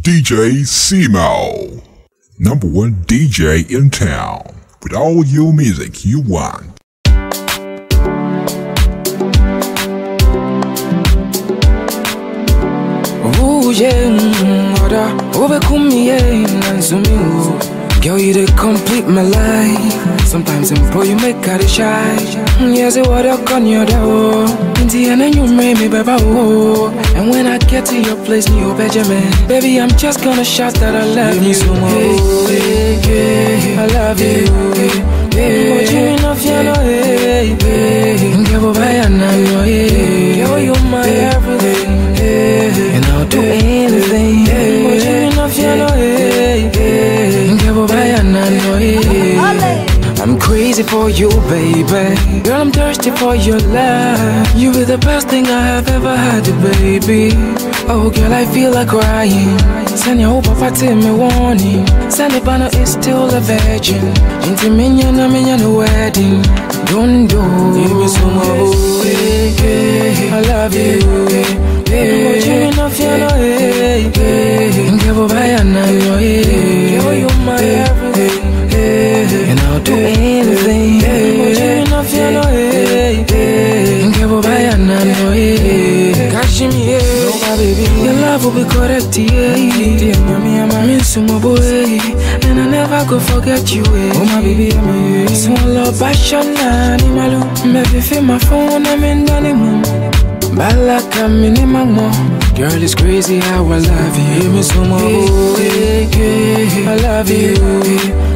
DJ Simo. Number one DJ in town with all your music you want. Girl, you the complete my life. Sometimes I'm poor, you make out shy. Mm, yes, it what I on your door In the end, you made me baby, oh And when I get to your place, Neo Benjamin Baby, I'm just gonna shout that I love you. so much. Hey, hey, hey, I love you. Hey, hey, enough, you know, hey, hey Girl, bye, I know, hey Girl, you're my everything, I'm for you, baby. Girl, I'm thirsty for your love. You be the best thing I have ever had, baby. Oh, girl, I feel like crying. Send your hope to me warning. Send it banner is still a virgin. Into minion, I'm in a wedding. Don't do Give me some more. Hey, hey, I love you. Hey, enough, you know, hey, hey. Girl, bye, I know, hey. Baby. Your love will be I'm boy. And I never go forget you, eh. Oh, my baby, I'm a Small love, passion, animal. Maybe feel my phone, I'm in the moon. Balaka minimum Girl, it's crazy how I love you hey, I love you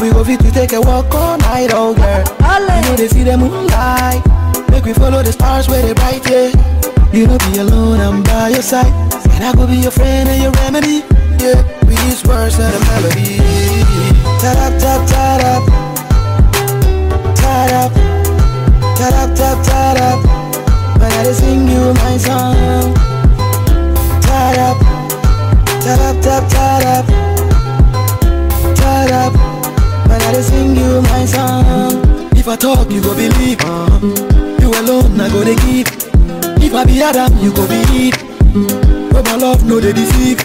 We go fit to take a walk all night, oh girl. You know they see the moonlight. Make we follow the stars where they bright, yeah. You know be alone, I'm by your side. And I go be your friend and your remedy Yeah, we use words and a melody Tap tap tap tap tied up, tied tied up. When I just sing you my song. Tied up, tied up, tied tied up. When I sing you my song. If I talk, you go believe. Uh, you alone, I go to give. If I be Adam, you go be Eve. But my love, no they deceive.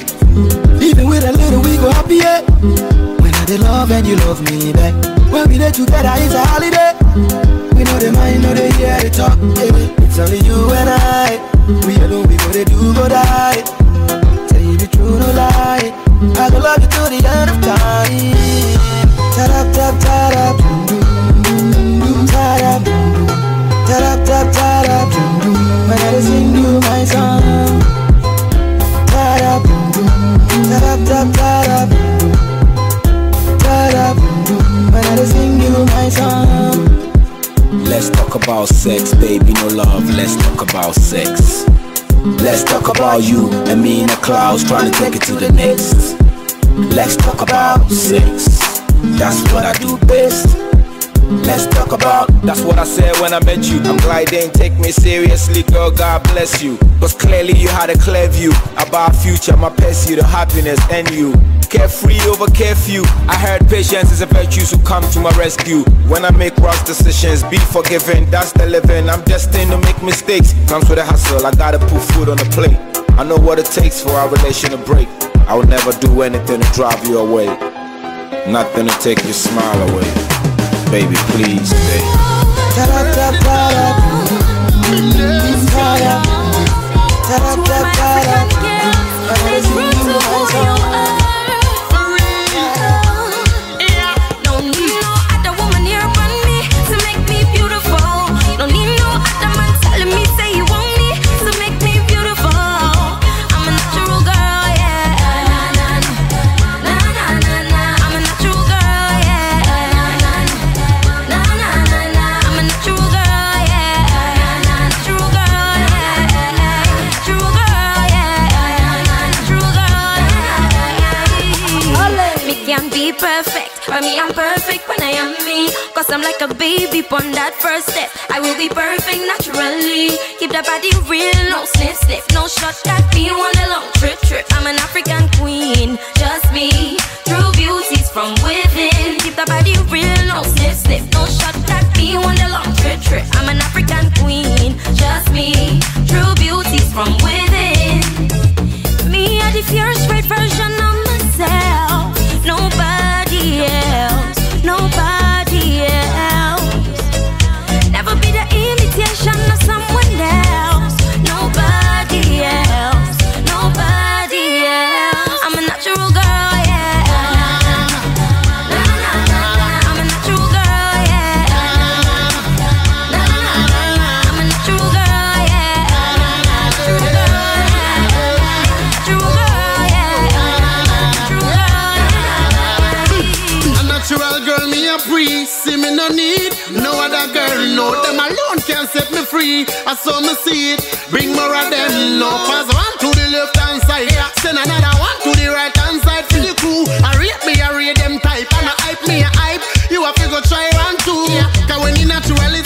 Even with a little, we go happy. When I love and you love me back. When we dey together, it's a holiday. We know the mind, know the hear the talk. Yeah. It's only you and I. We alone, we go to do go die. Tell you the truth, no lie. I go love you till the end of time. Sing you my song Let's talk about sex, baby, no love, let's talk about sex. Let's talk about you and me in the clouds trying to take it to the next. Let's talk about sex, that's what I do best Let's talk about That's what I said when I met you. I'm glad they didn't take me seriously girl, God bless you. Cause clearly you had a clear view About future, my pursuit, the happiness and you. Carefree over curfew. I heard patience is a virtue so come to my rescue. When I make rash decisions, be forgiven That's the living, I'm destined to make mistakes. Comes with a hustle, I gotta put food on the plate. I know what it takes for our relation to break. I will never do anything to drive you away. Nothing to take your smile away Baby, please stay. Ta-da, ta, For me, I'm perfect when I am me. Cause I'm like a baby on that first step. I will be perfect naturally. Keep the body real, no sniff, sniff, no shot that be on a long trip, trip. I'm an African queen, just me. True beauty's from within. Keep the body real, no sniff, sniff, no shot that be on a long trip, trip. I'm an African queen, just me. True beauty's from within. Me, are the fierce, right version other girl. No, them alone can set me free. I saw me see it. Bring more of them. No, pass one to the left hand side. Send another one to the right hand side for the crew. I rate me, I rate them type. And I hype me, I hype. You have to go try one too. Cause when you natural,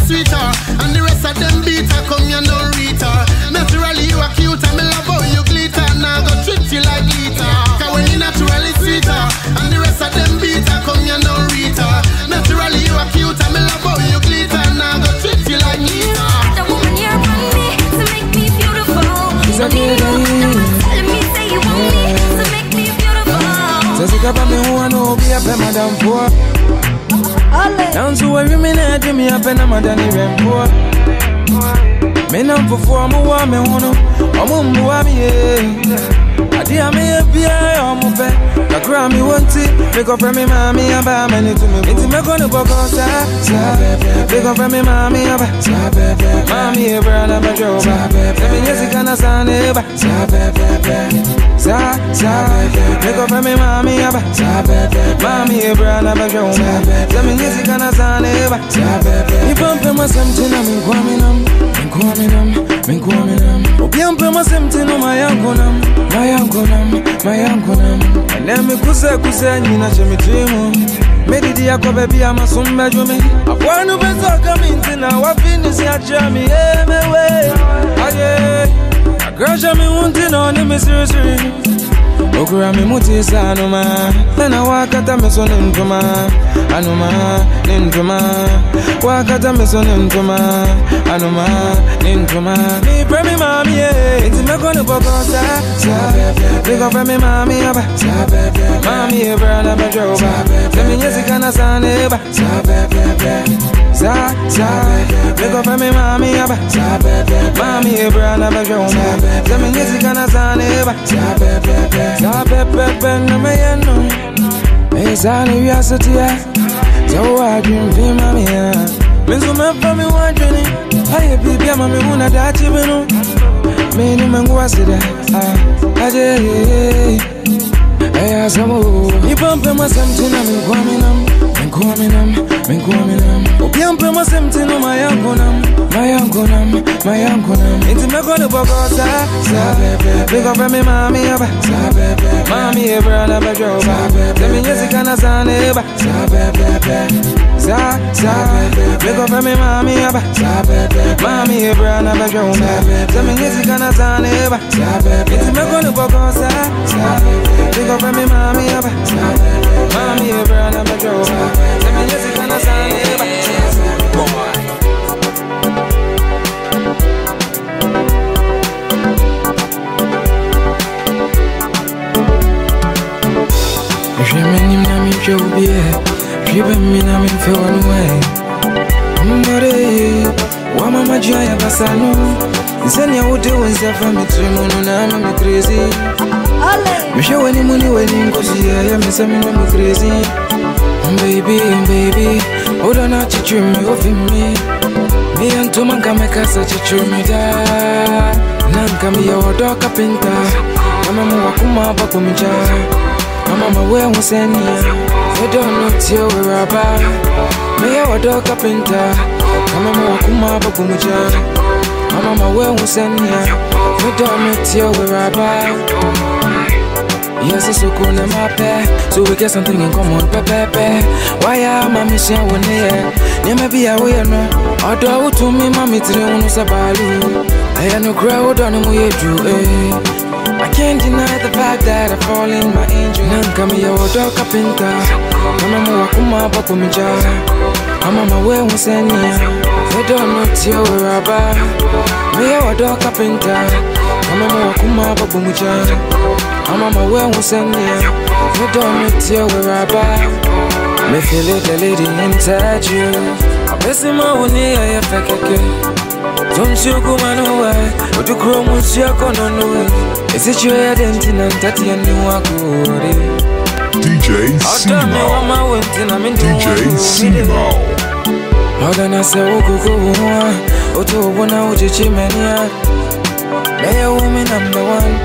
beautiful. Sasa kama mi huwa no bi ape madam poa Nanso wawi mi na adi mi ape na madani rempoa Me na mfufuo mu wa me hono Omu mbuwa mi ye Adi a me ye bia omu pe Kakura mi wanti Miko fe mi mami aba Meni tu mi Inti me kono boko sa Sa Miko fe mi mami aba Sa Mami ye brana me joba Se mi nyesi kana sa neba Sa Sa Sa Miko fe mi mami aba Sa Mami ye brana me joba Se mi nyesi kana sa neba Ipampe masemtina mi kwaminam Mi kwaminam Mi kwaminam Obiampe masemtina mayangunam Mayangunam Mayangunam Ene mi kuse kuse nyina chemitimu Medidi yako bebi ama sumbe jumi. Abwanu bezo kaminti na wafini si achami Emewe Aye Akrasha mi unti no ni mi siri siri okura mi muti sa anuma. Nana wakata mi so ni ntoma Anuma ni ntoma Wakata mi so ni ntoma Anuma ni ntoma Mi pre mi mami eh. ye Inti me koni boko sa Sa Niko pre mi mami aba Sa Mami eh, ye brana me joba. Se mi nyesi kana sa neba Sa Sa Sa Niko pre mi mami aba Sa Mami ye brana me joba Se mi nyesi kana sa neba Sa Sa pepepe na me yeno Me sa ni wiase tia Sa wadwin fi mami ya. Me so me fa mi wadwini Aye bibi ama me huna dachi binu Me ni mengu asida Ah, aje Eya samo Ipampe masemtina mi kwaminam Mi kwaminam, mi kwaminam Obiampe masemtina mayangunam Mayangunam, mayangunam Inti me kone boko sa Sa Big up me mami aba Sa Mami e brana me joba Se mi nyesi kana sa neba Sa Sa. Big up me mami aba Sa Mami e brana me joba Se mi nyesi kana sa neba Sa Inti me kone boko sa? Sa Big up me mami aba Sa Mami e brana me joba Se mi nyesi kana sa neba Hwɛ m'anim na menhwɛ wo biɛ hwɛ bɛmi na memfɛ w'ano ɛ mmɔre wama magyea yɛ basa no sɛnea wode wo nsa fa me tiri mu no na ama me kresi mehwɛ w'anim ne w'ani nkɔsoyɛ ɛyɛ me sɛ mene me kresi baby baby wodɔ no akyekyere me ofi me meyɛ ntoma nka mɛkasa kyekyere me daa na nka meyɛ wɔdɔ kapenta ama ma wakoma aba kɔmgyaa Mama ma we hu senia We don't know till we're about Me ya wa dog kapinta Mama ma wa kuma ba kumuja Mama ma we hu senia We don't know till we're about Yes, it's so cool in my pair. So we get something in common, pepe. Why am I missing one here? Never be away, no. Although to me, mommy, three on Sabalu. I am no crowd on him, we do, eh. I can't deny the fact that I fall in my angel. Nanka mi ya odo kapinta. Mama mo wakuma bapo mi ja. Mama ma we unsenia. Edo no tio raba. Oh, mi ya odo kapinta. Mama mo wakuma bapo mi ja. Mama ma we unsenia. Edo no tio raba. Me feel it, the lady inside you. Abesima wuni ya ya fekeke. Tumshuku manuwa Utukuro musiako nonuwe Isichwe denti na ntati ya ni wakure DJ Simo. DJ Simo. Oda na se ukuku uwa Utu ubuna uchichimenia Lay woman number one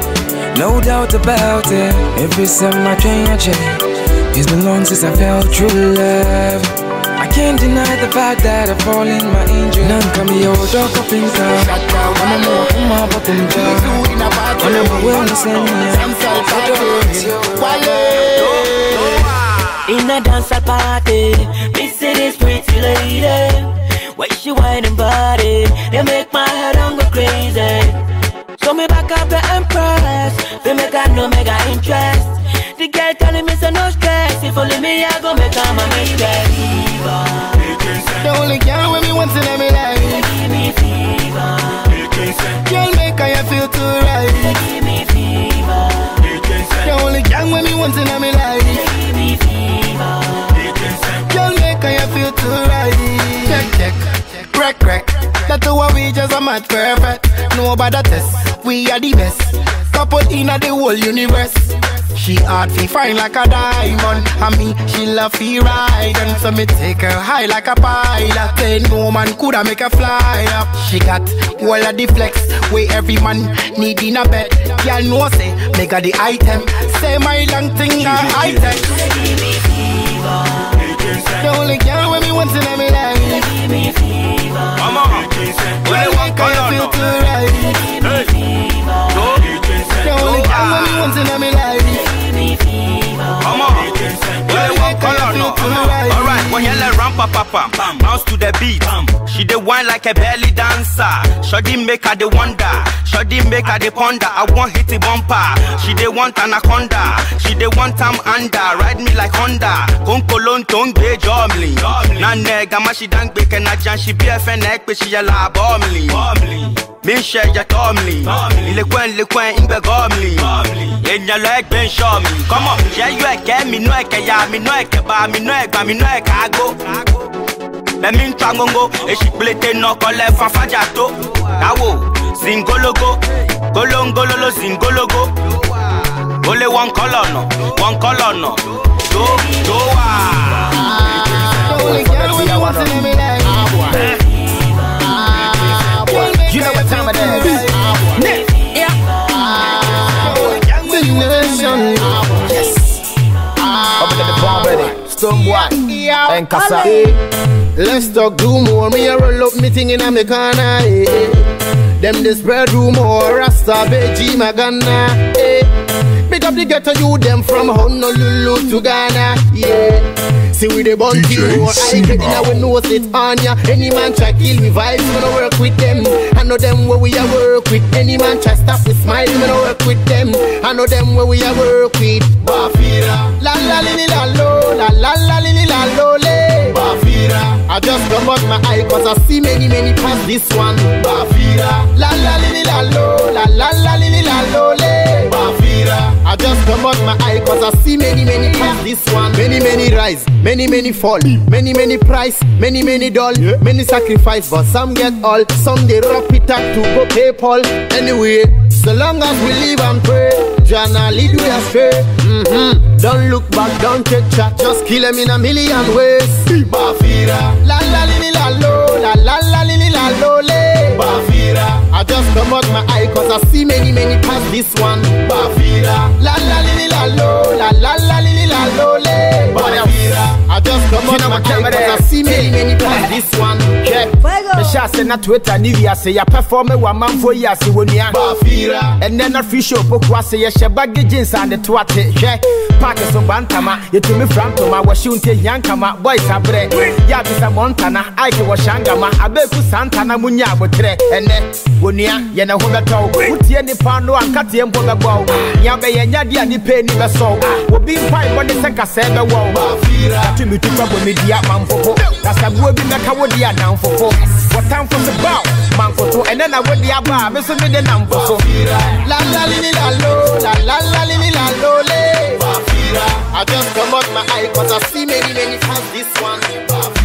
No doubt about it Every time I train I change It's been long since I felt true love I can't deny the fact that I fall in my angel. Nanka mi yo doka pinka. Mama mo kuma bakumja. Mama mo we unisenia. In a dance party, me see this pretty lady. When she whining body, they make my head on go crazy. So me back up the empress, they make her no mega interest. The girl telling me so no stress. If only me, I go make her my mistress. The only girl with me once in my life. Give me fever. Girl make I feel too right. Give me fever. The only girl with me once in my life. Give me fever. Girl make I feel too right. Check check, crack crack. That's what we just a match perfect. No about the test, we are the best. Couple in the whole universe. She hard fi fine like a diamond And me, she love fi ride And so me take her high like a pilot Then no man coulda make her fly up She got all of the flex Where every man need in a bed Y'all know say, me got the item Say my long thing a me fever. The only girl with me once in my life Give me fever. Mama, Girl make I feel too right me fever. The only girl with me once in my life Give me fever. Mama, well, one color no. Alright, when you let ramp pa pam, bounce to the beat. She dey whine like a belly dancer. Shoddy make her the wonder. Shoddy make her the ponder. I want hit the bumper. She dey want anaconda. She dey want time under. Ride me like Honda. Konkolon tongbe jomli. Na nega ma she dang beke na jan she be a fenek pe she yala bomli. Mi n ṣe ẹja tọ́ọ̀mì. Ilé-kwẹ́ ilé-kwẹ́ ń gbẹ gọ́ọ̀mì. Èèyàn lọ ẹgbẹ́ ń ṣọ́ mi. Kọ́mọ̀ ṣẹ́ yọ ẹ̀kẹ́ mi nú ẹ̀kẹ́ ya mi nú ẹ̀kẹ́ bá mi nú ẹ̀gbà mi nú ẹ̀ka ágbó. Bẹ̀mí ń tra gbóngbó, èsì pélété náà kọ́lẹ̀ fanfájà tó. Táwo zingologo, golongololo zingologo. Ó lé wọn kọ́ lọ́nà, wọn kọ́ lọ́nà. Tó tó wà. The only girl with me once in my You know what time it is. Stonebwoy. And Kasa. Let's talk do more. Me a roll up me thing in a me corner. Eh. Them the spread rumor. Rasta Beji Magana. Eh. Big up the ghetto you them from Honolulu to Ghana. Yeah. See we the bounty DJ more. I get in our nose it on ya. Any man try kill we vibes, we no work with them. I know them where we a work with. Any man try stop we smile, we no work with them. I know them where we a work with. Bafira. La la li li la lo, la la la li li la lo le. Bafira. I just come out my eye cause I see many many past this one. Bafira. La la li li la lo, la la la li li la lo le. Bafira. I just come out my eye cause I see many many past this one. Many many rise, many many fall, many many price, many many doll, many sacrifice, but some get all. Some they wrap it up to go PayPal. Anyway, so long as we live and pray, Jana lead we astray. Mm-hmm. Don't look back, don't take chat, just kill them in a million ways. Bafira, la la li li la lo, la la la li li la lo le. Bafira, I just come out my eye cause I see many many past this one. Bafira, la la li la lo, la la la li la lo le. Bafira, I just come out know my what time eye it cause I is. see many many past this one. Yeah. Me hyɛ ase na twitter ne wiase yɛapɛfɔm wɔ amanfoɔ yi ase wɔ nua ɛnɛ na free show poku ase yɛhyɛ bage jeans a ne to ate hwɛ paake so ba ntama yɛtumi fra ntoma wɔhyew nte hia nkama boys aberɛ yɛ abisa mɔntana aike wɔhyɛ angama abeeku saa ntana mu nya abotrɛ ɛnɛ wɔ nua yɛne ho bɛtɔw wotie nipa no ankateɛ mpo bɛbɔw nea bɛyɛ nyade a nipa ani bɛsɔw obi mpaebɔ ne sɛ kasɛɛ bɛwɔw atumi tupa bɔ me dua mamfofo kasaboa bi bɛka wo de adamfofo wɔtamfo se baw mankoto ɛnɛ na wode aba a me so mede namfo so La la li la lo, la la la li la lo le. I just come out my eye cause I see many many fans. This one.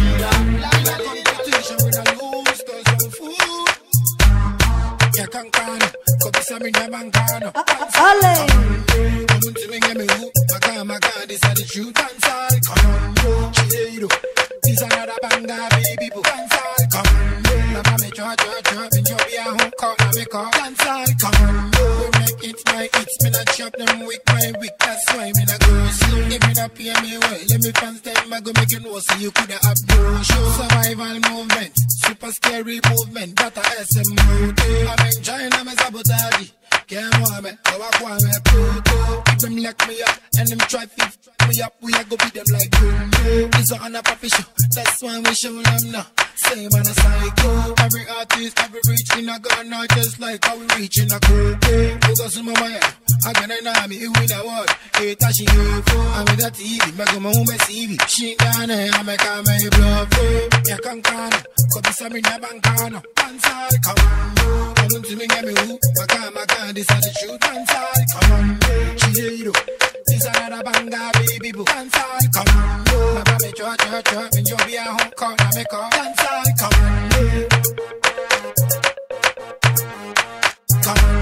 This another banger, baby, boo. Dancehall, come on, me come on, me call. Dancehall, come We make it my hits, chop them weak, my weak. That's why me not go slow. If me not pay me well, let me fans them, I go make you know, so you coulda have no show. Survival movement, super scary movement, that a SM mode. I'm enjoying, I'm a sabotage. Can't want me, go I want me. If them lock me up, and them try to me up, we a go beat them like boom, boom. It's on a puppy show, that's why we show them now. Same on a psycho. Every artist, every reach in a gun, not just like how we reach in a got some of my I got an army, who in a word. Hey, Tashi, you I'm with that TV, make a home, CV. She down there, I make a my bluff. Yeah, can't can. Kobe Sami, Nabankano. Dancehall, come on. Come to me, get me who. Maka, maka, this is the truth. Come on. This another boo. Dancehall, come on. Be a come on. Come on,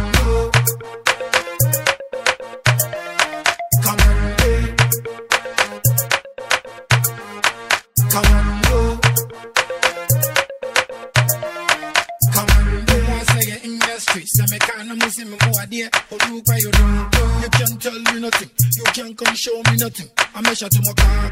come on, come on, I make kind of Muslim go a day. Oh, you cry, you don't. You can't tell me nothing, you can't come show me nothing. I measure to my car,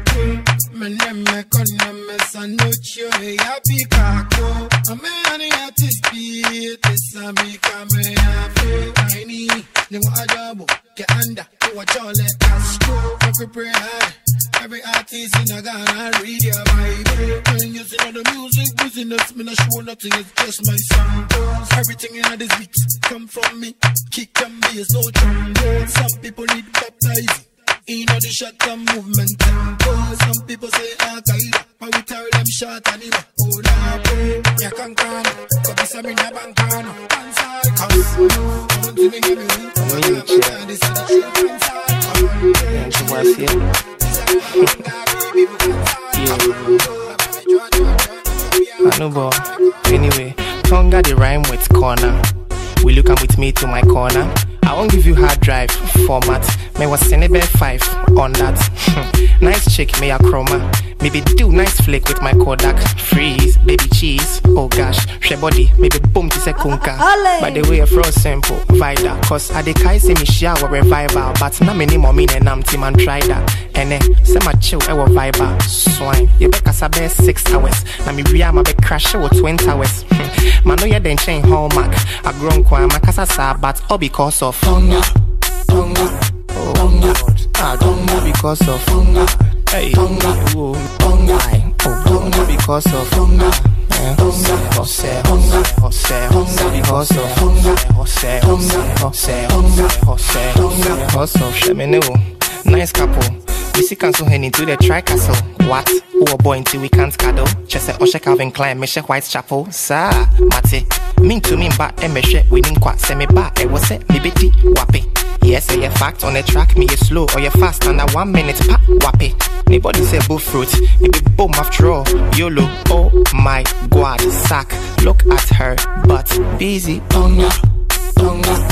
me name me con me son no chill, happy kako. I'm a honey artist, beat this a me come happy. Tiny, you want a double, oh, get under, watch all us go. Every prayer. Every artist in a Ghana read your Bible. When you see all the music business, me not show nothing, it's just my song. Everything in this beat come from me. Kick and bass, no drum. Some people need baptizing. You know the shot and movement tempo. Some people say Al Qaeda, but we tell them shot and him. Oh, nah, boy, ya can can. Cause this I'm in a bankano. Dancehall, come on. Come to me, give me. Come on, this is the truth. Dancehall, come on. I know, but anyway, Tonga the rhyme with corner. Will you come with me to my corner? I won't give you hard drive format. May was Senebe 5 on that. nice chick, may a chroma. Maybe do nice flick with my Kodak. Freeze, baby cheese. Oh gosh, she body. Maybe boom to say kunka. By the way, fro simple, vida. Cause I de kai say me shower revival. But na many more mean and I'm team and try that. And eh, say my chill, ewa viber. Swine. You be kasabe six hours. Na me ria ma be crash with 20 hours. Man, no, yeah, then chain hallmark. I grown kwa makasasa, but all because of Tonga, Tonga, Tonga. Ah, Tonga because of Tonga. Hey, Tonga, oh, Tonga. Because of Tonga. Jose, Jose, Jose, Jose, Jose, because of Tonga, Jose, Jose, Jose, Jose, Jose, Jose, Sheminu. Nice couple. We see cancel hen into the tri castle. What? A boy until we can't cuddle? Just say Osha Calvin Klein, Mesha Whitechapel. Sa, Mate. Mean to me, but Emeshe, winning quat, semi back. It was it, me bitty, wappy. Yes, a fact on the track, me you slow or you fast under one minute, pa, wappy. Nobody say boo fruit, it be boom after all. YOLO, oh my god, sack. Look at her, but busy. Tonga, tonga,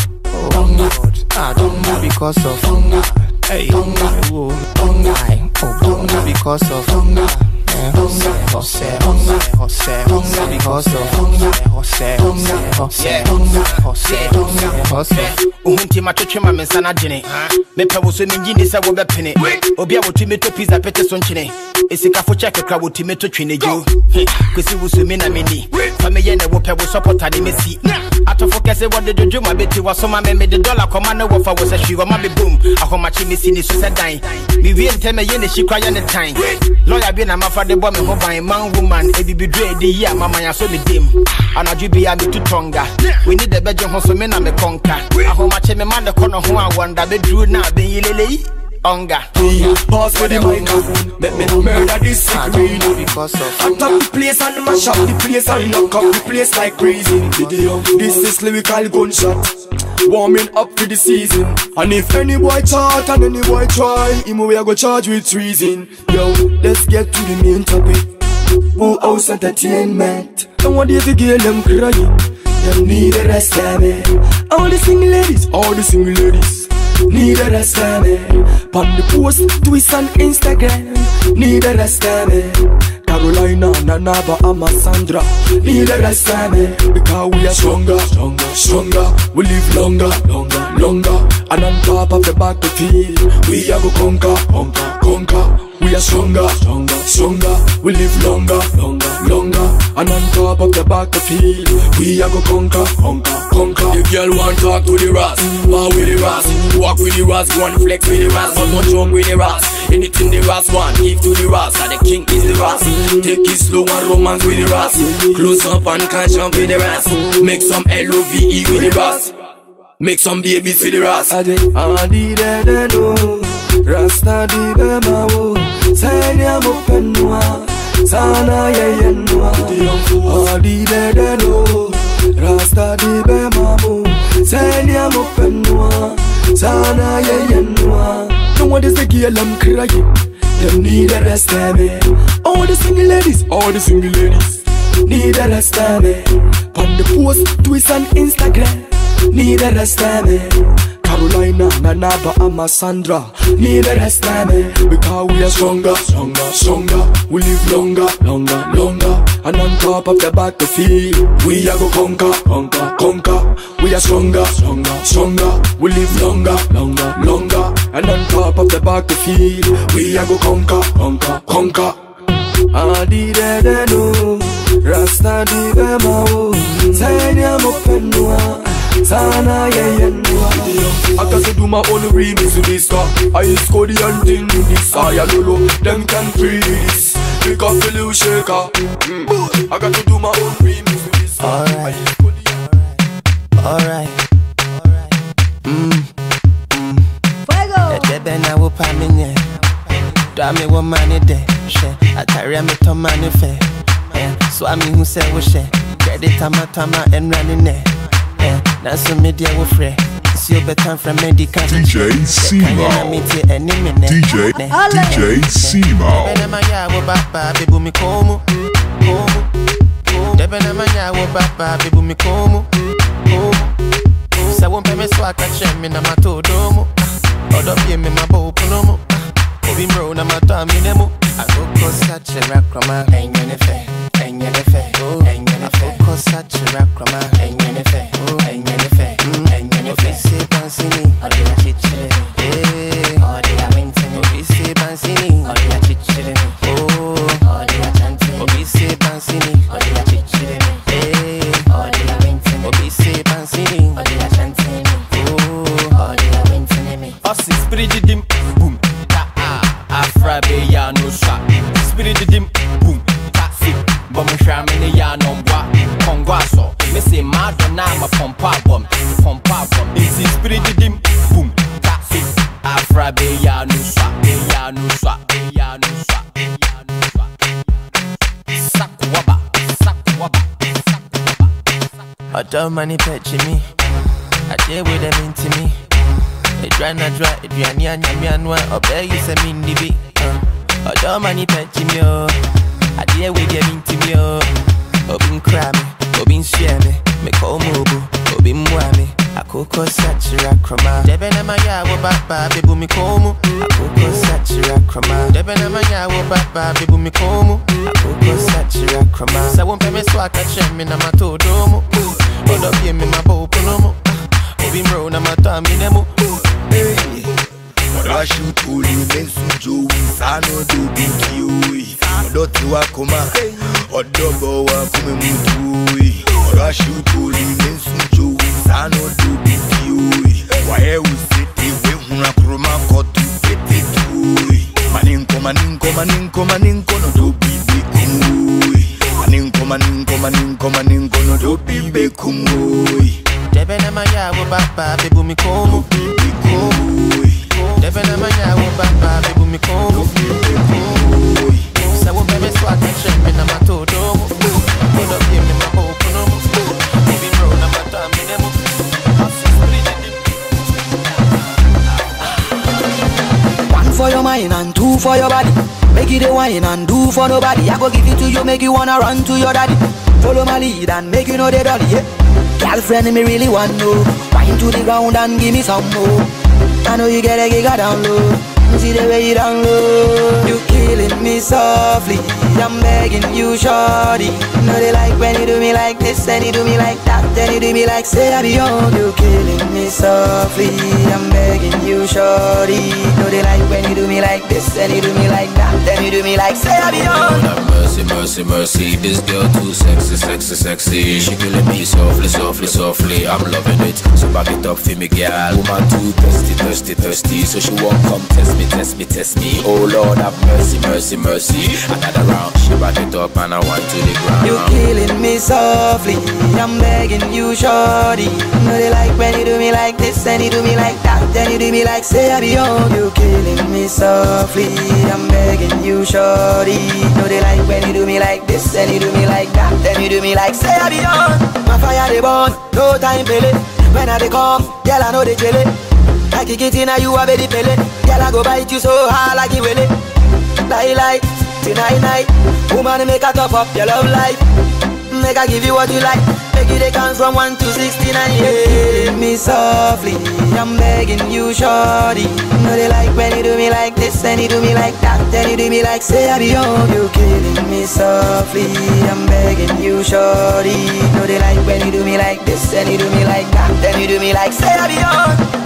tonga. Ah, tonga because of. Hey, tonga, oh, tonga, oh, tonga. Because of tonga. Jose, Jose, Jose, Jose, Jose, because of Jose, Jose, Jose, Jose, Jose, Jose, Jose. ohunti matwetwe de bɔ me ho ban man woman ebibiduro edi yi a mamanya so me dem anadwo bia metu tɔnga w'ani dɛ bɛgye ho so me na mekɔnka ahomakye me ma ne kɔ no ho a wɔnda bɛduru na abɛnyileleyi Onga. Pass for the microphone. Let me murder this sick radio. Because of I top the place and mash up the place and knock up the place like crazy. Video. This is lyrical gunshot. Warming up for the season. And if any boy chat and any boy try, him we a go charge with treason. Yo, let's get to the main topic. Full house entertainment. And what if the girl them crying? Them need a rest it. All the single ladies, all the single ladies. Need a rest of me Pon the post, twist and Instagram Need a rest of me Carolina, Nanaba, and Sandra. Need a rest of me Because we are stronger, stronger, stronger We live longer, longer, longer. And on top of the battlefield We are go conquer, conquer, conquer we are stronger, stronger, stronger. We live longer, longer, longer. And on top of the battlefield, we are go conquer, conquer, conquer. The girl want talk to the ras, power with the ras, walk with the ras, go and flex with the ras, but not jump with the ras. Anything the ras want, give to the ras, and the king is the ras. Take it slow and romance with the ras. Close up and catch up with the ras. Make some L-O-V-E with the ras. Make some babies with the ras. Adi, adi, de, de, no. Rasta di be ma wo. Sanya mo penwa Sana ye yenwa Adi de de no Rasta di be ma wo. Sanya mo penwa Sana ye yenwa No one is the girl I'm crying. Them need a rest of me. All the single ladies, all the single ladies. Need a rest of me. On the post, twist and Instagram. Need a rest of me Carolina, Nanaba, and Sandra. Need a rest of me Because we are stronger, stronger, stronger. We live longer, longer, longer. And on top of the battlefield We are go conquer, conquer, conquer. We are stronger, stronger, stronger. We live longer, longer, longer. And on top of the battlefield We are go conquer, conquer, conquer. Adi de de no Rasta di be ma wo. Sanya mo penwa Sana ye yenwa I got to do my own remix to this car I score the hunting this I a lolo Them can breathe this. Pick up the little shaker uh. mm. I got to do my own remix to this car Alright Alright Mm. mm. Fuego Edebe na wo pa mi nye Dwa mi wo mani de Hwɛ Atare mi tɔ mani fɛ So a mi hu sɛ wo hyɛ Credit tama tama ɛnura ne nɛ nanso me deɛ wofrɛ nsi wobɛka mfrɛ medica DJ Simo DJ DJ wo baba bebu mi kɔn mu. Dɛbɛnamanya wo baba bebu mi kɔn mu. Kɔn mu Sɛ wompɛ me so aka kyerɛ me na matɔ odɔ mu. Ɔdɔ bie me mabɔ wo pono mu. Obi mmerɛ na matɔ amine mu Akoko sakyera krɔma ɛnyɛ ne fɛ ɛnyɛ ne fɛ ɛnyɛ ne fɛ Akoko sakyera krɔma ɛnyɛ ne fɛ ɛnyɛ ne fɛ ɛnyɛ ne fɛ se pansini ɔde akyekyere ee ɔde awentene obi se pansini ɔde akyekyere oo ɔde akyantene obi se pansini ɔde akyekyere ee ɔde awentene obi se pansini ɔde akyantene oo ɔde awentene me ɔsi spiriti dim boom ta a afra be ya no swa spiriti dim boom ta si bɔmu hwɛ ame ne ya no mbwa kɔngɔ asɔ mese maadɔ na ama pɔmpa abɔm pɔmpa abɔm nti spiriti dim boom ta si afra be ya no swa be ya no swa be ya no swa be ya no swa sakuwaba sakuwaba ɔdɔ ma ne pɛkyi mi adeɛ wei dɛ menti mi edwa na dwa aduane anyame ano a ɔbɛɛ yi sɛ mendi bi Ɔdɔ ma ne pɛkyi mi o. Adeɛ wei deɛ menti mi o. Obi nkura me obi nsua me mekɔɔ mu obu obi mmoa me akoko sakyera krɔma dɛbɛ na mayɛ a wo baba bebu me kɔn mu akoko sakyera krɔma dɛbɛ na mayɛ a wo baba bebu me kɔn mu akoko sakyera krɔma sɛ wompɛ me so aka kyerɛ me na matɔ odɔ mu ɔdɔ bie me mabɔ wo pono mu obi mmerɛ na matɔ amena mu Parachute holy men su Joey saa na ɔdɔ obi nti oi ɔdɔ te wakoma ɔdɔ bɔ wakoma mu tuoi ɔdɔ ahyew tuoli ne nso ntwo saa na ɔdɔ obi nti oi wayɛ wo sete wehunu akoroma kɔto tete tuoi mane nkɔ mane nkɔ mane nkɔ mane nkɔ na ɔdɔ obi bekum oi mane nkɔ mane nkɔ mane nkɔ mane nkɔ na ɔdɔ obi bekum oi Debe na maya wo baba bebu mi komo No One for your mind and two for your body. Make it a wine and do for nobody. I go give it to you, make you wanna run to your daddy. Follow my lead and make you know the dolly. Yeah. Girlfriend, me really want to wine to the ground and give me some more. I know you get a giga down low. See the way you down low. You killing me softly. I'm begging you, shorty. Know they like when you do me like this, and you do me like that, then you do me like say I be on. You killing me softly. I'm begging you, shorty. Know they like when you do me like this, and you do me like that, then you do me like say I be on. Have mercy, mercy, mercy. This girl too sexy, sexy, sexy. She killing me softly, softly, softly. I'm loving it. So back it up for me, girl. Woman too thirsty, thirsty, thirsty. So she won't come test me, test me, test me. Oh Lord have mercy, mercy, mercy. Another round, she back it up and I want to the ground. You killing me softly. I'm begging you, shorty. Know they like when you do me like this, and you do me like that, then you do me like say I be on. You killing me softly. I'm begging you, shorty. Know they like when you do me like this, and you do me like that, then you do me like say I be on. My fire they burn, no time pele. When I they come, girl I know they it. I kick it in you a baby pele. Girl I go bite you so hard like you will it. Lie lie, tonight night. Woman make a top up your love life. Make I give you what you like. Make it a count from 1 to 69. Yeah. me softly. I'm begging you, shorty. Know they like when you do me like this, and you do me like that, then you do me like say I be on. You killing me softly. I'm begging you, shorty. Know they like when you do me like this, and you do me like that, then you do me like say I be on.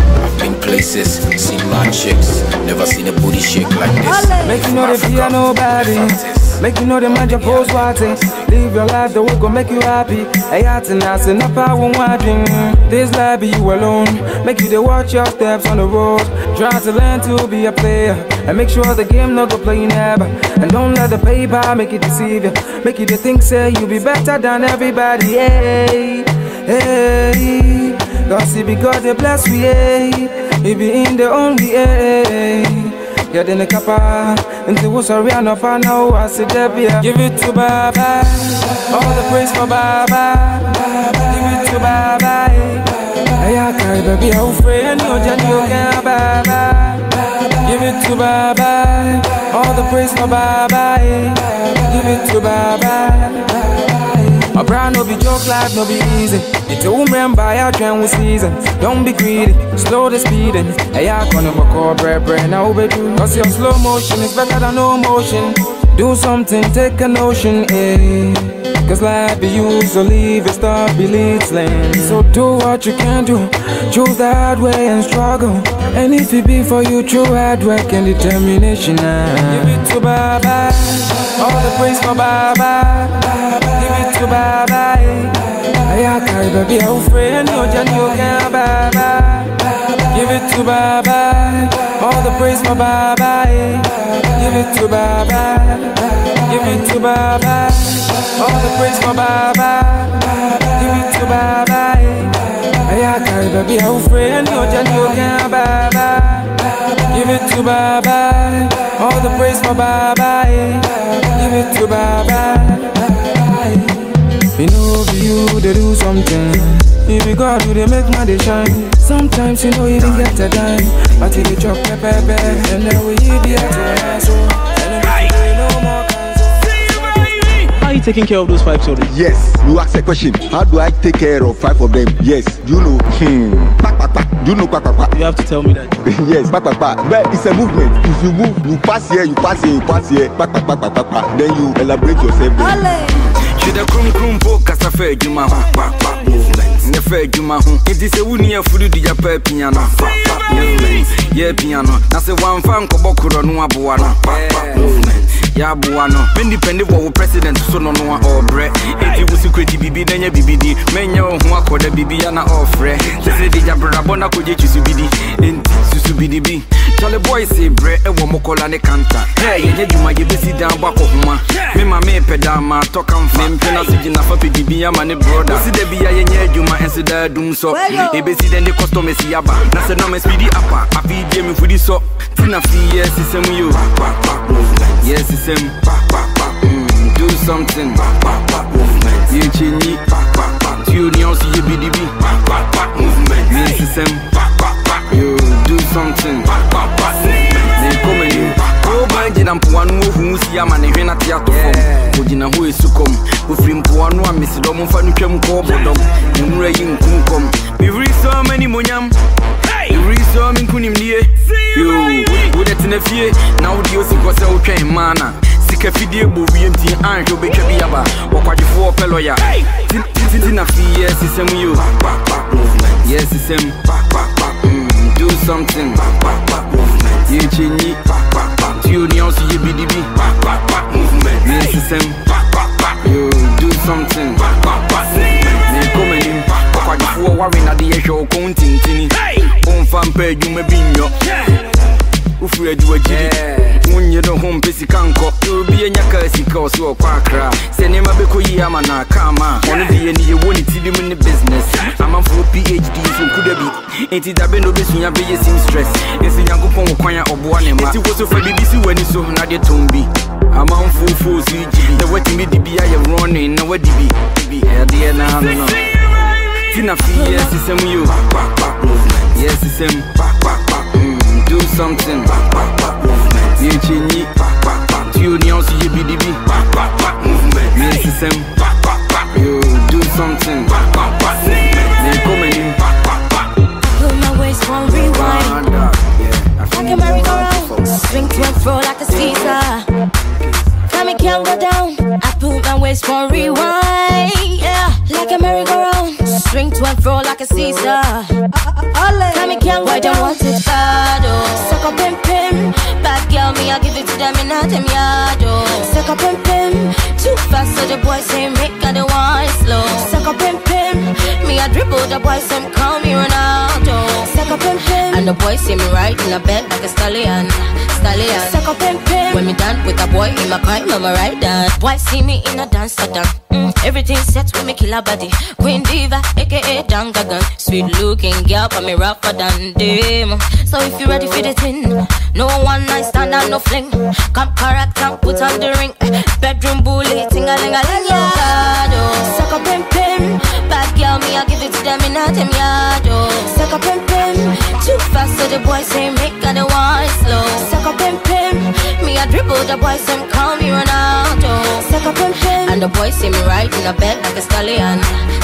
I've been places, seen my chicks. Never seen a booty shake like this. Make you know the fear nobody. Make you know the man your pose watching. Live your life, the work will make you happy. Hey, acting nice and up, I won't watching. This life be you alone. Make you to watch your steps on the road. Try to learn to be a player. And make sure the game not go playing ever. And don't let the paper make it deceive you. Make you to think, say you be better than everybody. Hey, hey. God see because they bless we, hey. He be in the only, hey. Yeah, then the kappa. Until we sorry enough, I know I said that yeah. Give it to Baba. All the praise for Baba. Give it to Baba Hey, I carry baby, I'm free And you're just you can Baba. Give it to Baba. All the praise for Baba Give it to Baba My brand no be joke, life no be easy. A woman by our trend with season. Don't be greedy, slow the speeding. Hey, I can't never call bread, bread, now be. Cause your slow motion is better than no motion. Do something, take a notion, eh. Cause life be used to leave it, start be leads lane. So do what you can do. Choose the hard way and struggle. And if it be for you, true hard work and determination. ah. Give it to Baba. All the praise for Baba. Give it to Baba. Hey, I carry baby, free and you're just you can Baba. Give it to Baba. All the praise for Baba. Give it to Baba. Give it to Baba. All the praise for Baba. Give it to Baba. Hey, I carry baby, free and you're just you can Baba. Give it to Baba. All the praise for Baba. Give it to Baba. You know, be you, they do something. If you God, you they make my day shine. Sometimes you know you didn't get a dime, but if you dey chop pepper, pepper, and then we be at your so. How are you taking care of those five children? Yes, you ask a question. How do I take care of five of them? Yes, do you know? Hmm. Do you know? You have to tell me that. yes, pak, pak, pak. But it's a movement. If you move, you pass here, you pass here, you pass here. Then you elaborate yourself. Then. She the krum krum po kasa fe juma pa pa pa movement. ne fɛ adwuma ho enti sɛ woni afuru de gyapa apia no yɛ apia no. Na sɛ wamfa nkɔbɔ korɔ no aboa no yɛaboa no. Mendipɛnde wɔ wo president so no no a ɔbrɛ enti wo security biribi na nya bibidi mɛnyɛ wo ho akɔda biribia na ɔfrɛ sɛ sɛ de gyabrabɔ na kɔgye twi so bidi. Enti susu bidi bi Charlie boy say brɛ ɛwɔ mɔkɔla ne kanta. Hey, yɛnyɛ dwuma yɛbɛsi dan bɔ akɔhoma mema mepɛ daa ma tɔka mfa mempɛ no so gyina fa. Pɛ biribi ama ne broda. Wosi da bia yɛnyɛ adwuma ɛnso daa dum sɔ ɛbɛsi dɛ ne customers yaba na sɛ nɔma spidi apa. Afei deɛ mefudi sɔ tina fii yɛ sisɛm yo. Yɛ sisɛm Mm, do something. Yɛkyɛnyi tuo nea wo so yɛ bidibi yɛ sisɛm yo something. Woban gyina mpoa no wɔhu si ama ne ato fam hɔ ɛsu kɔm ofiri mpoa no a mfa momfa no twam kɔɔbɔ dɔm ne nwura yi nkum kɔm mehuri sɛ mani monyam mehuri sɛ me nkonimdie yo wode tena fie na wode osi sɛ wotwɛn sika fidie bɔ wie nti anhwɛ wobɛtwa bi aba wɔkwadwefoɔ pɛ lɔya titi na fii yɛ yo something. Yɛkyɛnyi tuo nea wo so yɛ bidibi yɛ sisɛm yo do something menkɔmanim ɔkwadwefoɔ ware nade yɛhwɛ wo kɔn ntintini womfa mpa adwuma bi nyɔ wofiri adi wagyiri wonyɛ no ho mpɛ sika nkɔ obi anya kaa sika ɔ so ɔkɔ akra sɛ nneɛma bɛkɔ yie ama na aka ama ɔno deɛ ne yɛwɔ ne tirim ne business amanfoɔ phd so nkuda bi enti dabe na obɛsua bɛyɛ sim stress ɛsɛ nyankopɔn wo kwan a ɔboa ne ma enti wo so fa biribi si w'ani so na de tom bi amanfoɔ foo so gyibi na woatumi de bi ayɛ rɔne na woadi bi ɛdeɛ naa no no tina fii yɛ sisɛm yo yɛ sisɛm Mm, do something yɛkyɛnyi tuo nea wo so yɛ bidibi yɛ sisɛm yo do something menkɔmanim Put my waist on rewind. Like a merry-go-round. Swing to and fro like a Caesar. Come and can't go down. I put my waist on rewind. Yeah, like a merry-go-round. Swing to and fro like a Caesar. Come and can't go down. want it bad, oh. Suck up and pim. Bad girl, me, I give it to them in a them yard, oh. Suck up and pim. Fast, so the boys say make I the wine slow. Suck up pim. Me, I dribble the boys, some call me Ronaldo. Suck up pim. And the boys see me right in the bed like a stallion. Stallion. Suck up and pim. When me dance with a boy in my car, mama right down. Boys see me in a dance, done. Mm, everything set with me killer body. Queen Diva, aka Dangagan. Sweet looking girl, but me rougher than them. So if you ready for the thing, no one night stand and no fling. Come correct and put on the ring. Bedroom bully, ting a ling a ling Suck and pim. Bad girl, me, I give it to them in a them yard. oh. Suck up and pim. Too fast, so the boys say make a the wine slow. Suck up and pim. Me, I dribble the boys, some call me Ronaldo. Suck up and pim. And the boys see me right in a bed like a stallion.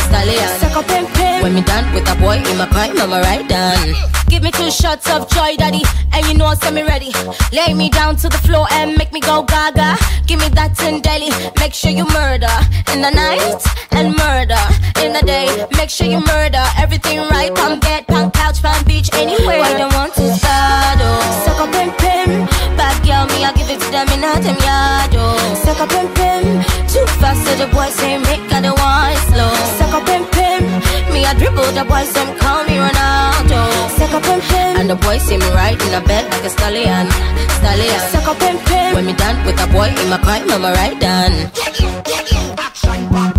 Stallion. Suck up and pim. When me done with a boy in my car, mama right down. Give me two shots of joy, daddy. And you know I send me ready. Lay me down to the floor and make me go gaga. Give me that in daily. Make sure you murder in the night and murder in the day. Make sure you murder everything right. Palm bed, palm couch, palm beach, anywhere. Why don't want to bad, oh. Suck up and pim. Bad girl, me, I give it to them in a them yard, oh. Suck up and pim. Too fast, so the boys say make a the wine slow. Suck up and pim. Me, I dribble the boys, some call me Ronaldo. Suck up and pim. And the boys see me right in a bed like a stallion. Stallion. Suck up and pim. When me done with a boy in my car, mama right down. I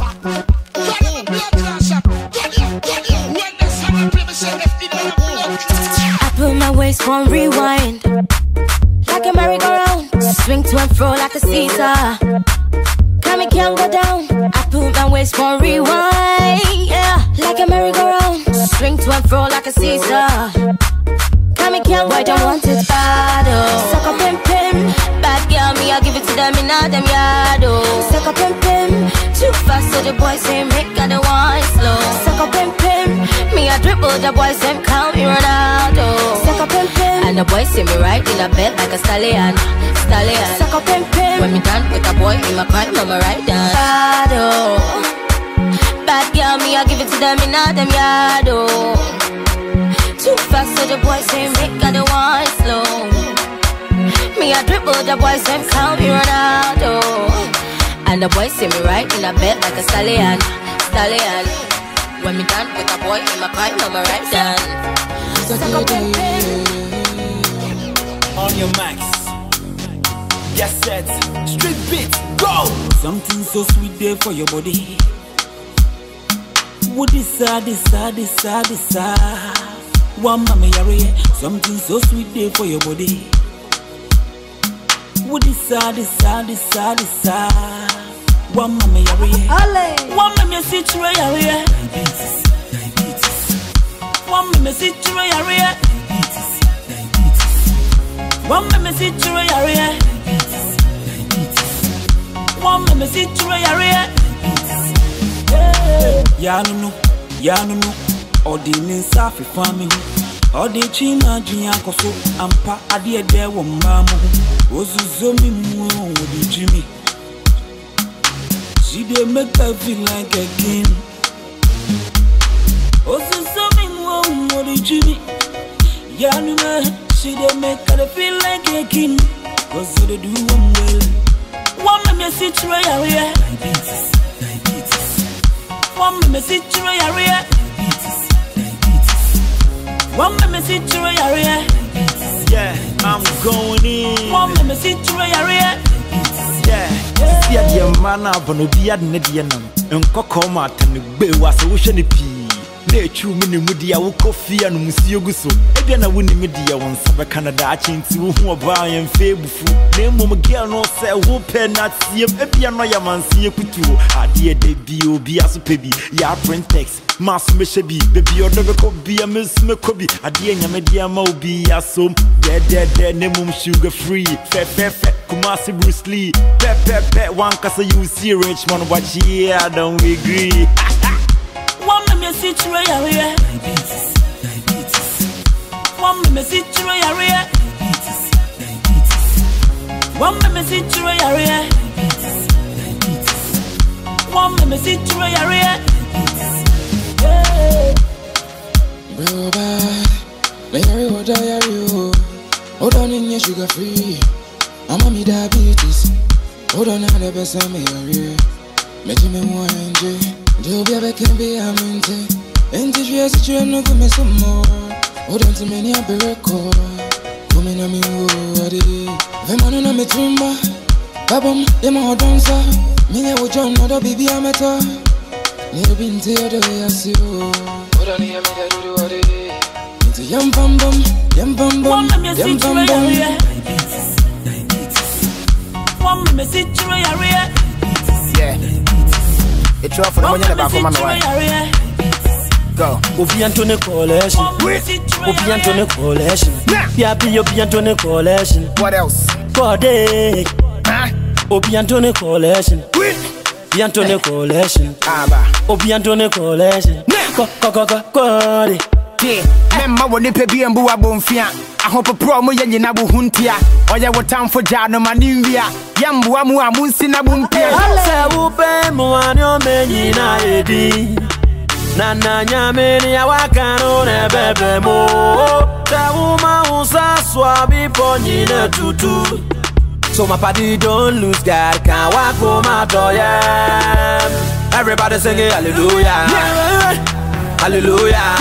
put my rewind. Like a merry-go-round. Swing to and fro like a Caesar. Come and can't go down. I put my waist on rewind. Yeah, like a merry-go-round. Swing to and fro like a Caesar. Come and can't go down. want it bad, oh. Suck up and pim. Bad girl, me, I give it to them in all them yard, oh. Suck up and pim. Too fast, so the boys say make a the wine slow. Suck up and pim. Me, I dribble the boys, them call me Ronaldo. Suck up pim. And the boys see me right in a bed like a stallion. Stallion. Suck up and pim. When me done with a boy in my car, mama right down. Bad, oh. bad girl, me I give it to them in all them yard, oh. Too fast, so the boys say make I the one slow. Me I dribble, the boys them call me Ronaldo. And the boys see me right in a bed like a stallion, stallion. When me done with a boy in my car, I'm a right down. On your max. Get set. Street beat. Go. Something so sweet there for your body. What is sad, this sad, this sad, this sad. One mama yare. Something so sweet there for your body. What is sad, this sad, this sad, this sad. One mama yare. One mama sitre yare. Diabetes, diabetes. One mama sitre yare. Diabetes, diabetes. One mama sitre yare. Diabetes, diabetes. One mama sitre yare. yanu no yanu no ɔde ne nsa afefa me ho ɔde twi na adwene akɔ so ampa adeɛ dɛ wɔ mmaa mo ho ozuzo me mu a ɔde gyi me she dey make her feel like a king ozuzo me mu a ɔde gyi me yanu ma she dey make her feel like a king cause they do one well one me me si kyerɛ yareɛ diabetes. Diabetes one me me si kyerɛ yareɛ one me me si kyerɛ yareɛ Yeah, I'm going in. one me me si kyerɛ yareɛ Yeah, si adeɛ mma no abɔ no obi ade ne deɛ nam nkɔkɔɔ ma ata no gbee wa sɛ wohwɛ no pii na ɛtwiw mu ne mu deɛ wokɔ fie a nomusuo gu so ebia na wonim deɛ wo nsa bɛka no daakye nti wohu ɔbaa yɛmfɛ bufu na mmom gɛl no sɛ wopɛ no ateɛm ebia no ɔyɛ manseɛ kutuo adeɛ da bi obia so pɛ bi yɛ aprentex ma so mɛhyɛ bi baabi ɔdɔ bɛkɔ bia meso mɛkɔ bi adeɛ nyame de ama wo bi asom dɛdɛdɛ na mmom sugar free. Fɛfɛfɛ kumase bruce lee. Pɛpɛpɛ wankasa you see richmond wakyie i don't agree me me si kyerɛ yareɛ one me me si kyerɛ yareɛ one me me si kyerɛ yareɛ one me me si kyerɛ yareɛ Bro, bad. Mary, what I are you? Hold on in your sugar free. I'm on me diabetes. Hold on, now the best me you. Make me one day. Do be a can be a mente. And if you have a children, no, me some more. Hold on to me, I'll be record. Come in on me, what it is. The man on me, trimba. Babum, the more dancer. Me, I will join another baby, I'm at all. Never been to the way I see you. Hold on, hear me, that you do what it is. Into yum bum bum, yum bum bum, yum bum bum. one me me si kyerɛ yareɛ Yeah. Ɛtwerɛ fo no monyɛ ne baako ma me wa go Obianto ne collection. Obianto ne collection. Yapi Obianto ne collection. What else? Kode. Obianto ne collection. Obianto ne collection. Aba. Obianto ne collection. Ko ko ko ko kode. mɛmma wɔ nipa bi mbu abɔmfia ahopoporɔ mo yɛ nyina bo ho ntia ɔyɛ wo tamfo gyaa no ma ne nwia yɛmboa mu a monsi na bo mpia Sɛ wopɛ mmoa ne ɔma nyina ɛdi na na nyame ne awaka no ne bɛbɛ mo. Sɛ woma wo sa soa bepɔ nyina tutu. So my party don't lose God can walk home my door, yeah Everybody it, hallelujah Hallelujah.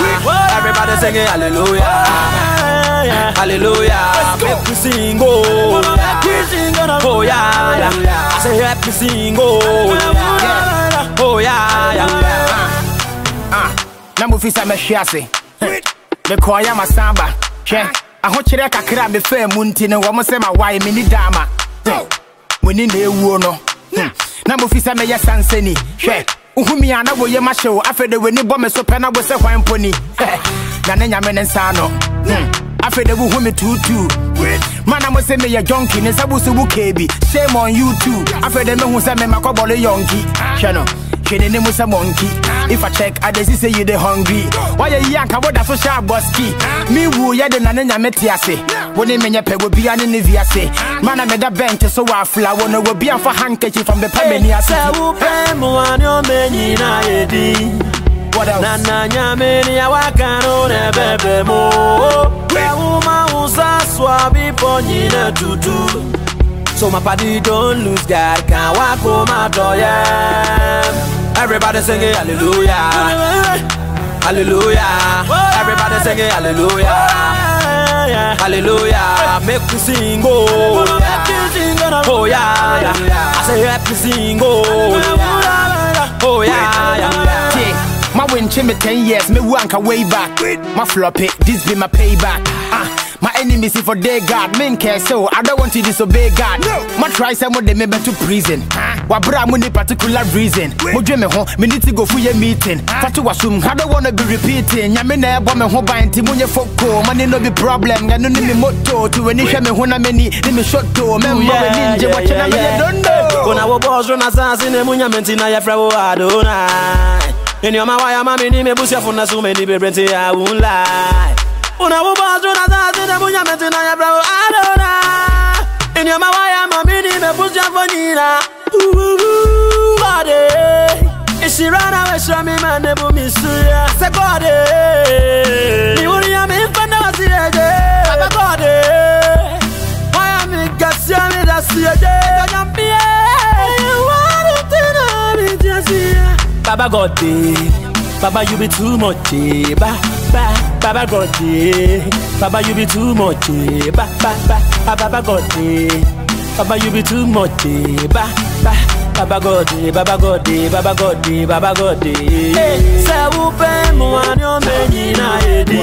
Everybody singing hallelujah. Hallelujah. Make me sing oh Oh yeah, yeah. I say help me sing oh yeah. Oh yeah, yeah. Ah, na mufisa sɛ mɛhwe ase mekɔɔyɛ masamba. Hwɛ ahokyerɛ kakra a mefaa mu nti no wɔ mo sɛ mini menni daama moni na ɛwuo no Hmm. na mofi sɛ mɛyɛ sansani hwɛ wohu mi a na woyɛ mahye wo afei de w'ani bɔ me so pɛ na wo sɛ hwan mpo ni. Na ne nyame ne nsa no. Hmm. afei de wohu me tuutuu mana mo sɛ meyɛ jonki ne nsa bo so wo kee bi shame on you too. Afei de mehu sɛ memakɔbɔle yɔnki hwɛ no twene ne mu monkey. If i check i see say you dey hungry. Wayɛ yi anka woda so hyɛ abɔski mewu yɛde na ne nyame te ase wo ne menyɛ pɛ wobia ne ne viase mana meda bɛnke so wɔ afla wo no wobia mfa handkerchief from bɛpɛ m'ani ase sɛ wopɛ mmoa ne ɔma nyina yɛdi na na nyame ne yɛwaka no ne bɛbɛ mu sɛ woma wo sa soa bepɔ nyina tutu. So my party don't lose God Can't walk home my door, yeah Everybody sing it, hallelujah Hallelujah Everybody sing it, hallelujah Hallelujah Make me sing, oh yeah. Oh yeah, yeah. I say help me sing, oh yeah. Oh yeah, yeah. My win me 10 years, me wanka way back. My flop it, this be my payback. Ah, my enemies if for day God, men care so I don't want to disobey God. No. My try some of them me to prison. Huh? Wabra mo ni particular reason. Mo dwe me ho, me need to go for your meeting. Huh? Fatu wasum, I don't wanna be repeating. Nyame na ebo me ho ban ti mo nye foko. Money no be problem, ngano ni me moto. To when you me ho na me ni, ni me shot to. Me mo we ninja watch na me don't know. Kona wo boss run asasi ne munya menti na ya frawo Adonai. In wa ya mami ni me busia funa sume ni be brenti I won't lie. Una wo boss run asasi ne munya menti na yefra wo Adonai. In your wire mami ni me busia fonina. Ooh ooh ooh body. If she run away, show me man ne bu mi suya. Se God Ni wuri ya me fanda wasi eje. Baba God Why am I gasia me da siege? Nyambie. What it me just Baba God Baba you be too much eh. ba ba Baba God eh. Baba you be too much eh. ba ba ba Ah, Baba God eh. Baba you be too much eh. ba ba Baba God eh. Baba God eh. Baba God eh. Baba God eh. Say upe muani omenyi na edi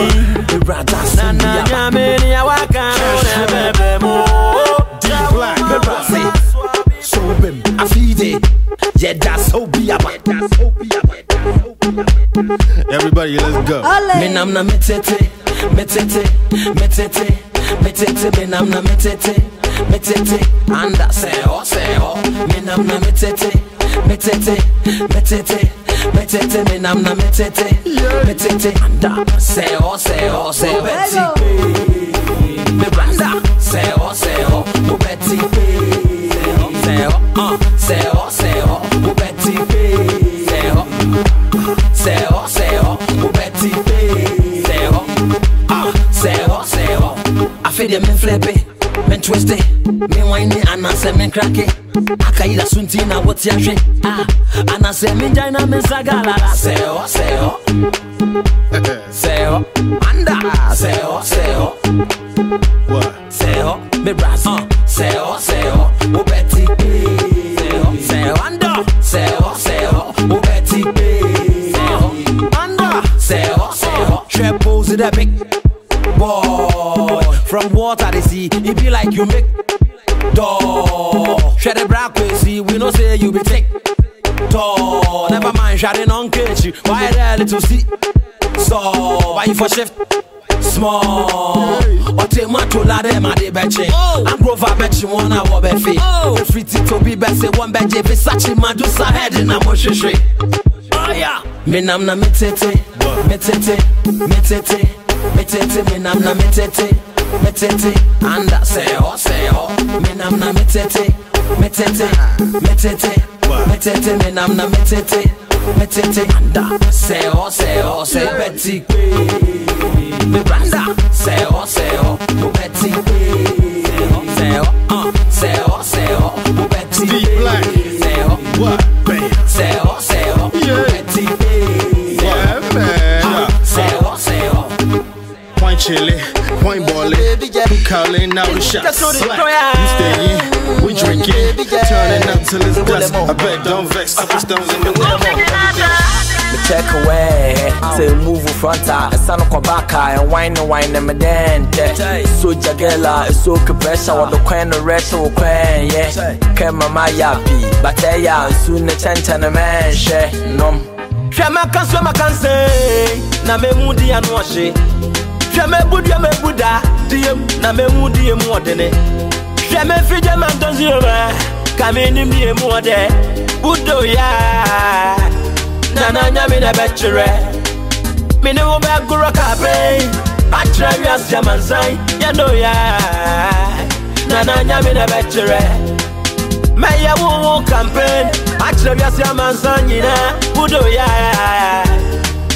Na na nyame ni awaka no ne bebe mu Black. So bim, I feed it. Yeah, that's so be about. Everybody, let's go. Me nam na metete, metete, metete, metete, me nam na metete, metete, anda se ho se ho. Me nam na metete, metete, metete, metete, me nam na metete, metete, anda se ho se ho se ho. Me branda se ho se ho, oh Afede men flepe, men twiste Men wine anase men krake Akaida sunti na woti ahwe Ah, anase men jaina men sagalala Seo, seo Seo, anda Seo, seo Seo, me brass uh, Seo, seo, ubeti pe Seo, seo, anda Seo, seo, ubeti pe Seo, anda Seo, seo Trap pose it a big boy From water they see It be like you make door. Share the black crazy We know say you be take Tall Never mind shouting on catch you Why there little see So why you for shift small? Ọtí mu atola dẹ ma de bẹ kye agrova bẹ kye wọn na wọ bẹ fi efiri ti tobi bẹ se wọn bẹ gye bisachi madusa head na mo hwehwẹ. menam na metete metete metete metete menam na metete metete anda sẹhọ sẹhọ menam na metete metete metete metete. Menam na metete metete. Anda sẹhọ sẹhọ sẹ bẹti pé me branda sẹhọ sẹhọ mo bẹti pé sẹhọ uh, sẹhọ sẹhọ mo bẹti pé sẹhọ sẹhọ Point chili, point ballin', who callin' out the shots? Just know the Slack. prayer. You stay in, we drinking, turning up till it's dusk. I bet don't vex, couple stones in the Me check away, say move front eye, stand up back eye, and wine and wine and me. So jagela, it's so pressure, what the coin the rest oh, of coin, yeah. Kema my yappy, but yeah, soon the tent and a man, share, no. hwɛ maka so maka nsɛn na mehu deɛ no ɔhye hwɛ mabu deɛ mabu da deɛm na mehu deɛ mu ɔdene hwɛ mɛfiri gye mantɔnsioma ka menim deɛ mu ɔdɛ wodo ya nana nyame na bɛkyerɛ mene wo bɛgorɔ kape akyerɛ wiase amansan yɛno yɛ nana nyame na bɛkyerɛ mɛyɛ wo wo campaign akyerɛ wiase amansan nyinaa wodo yɛ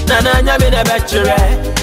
nana nyame na bɛkyerɛ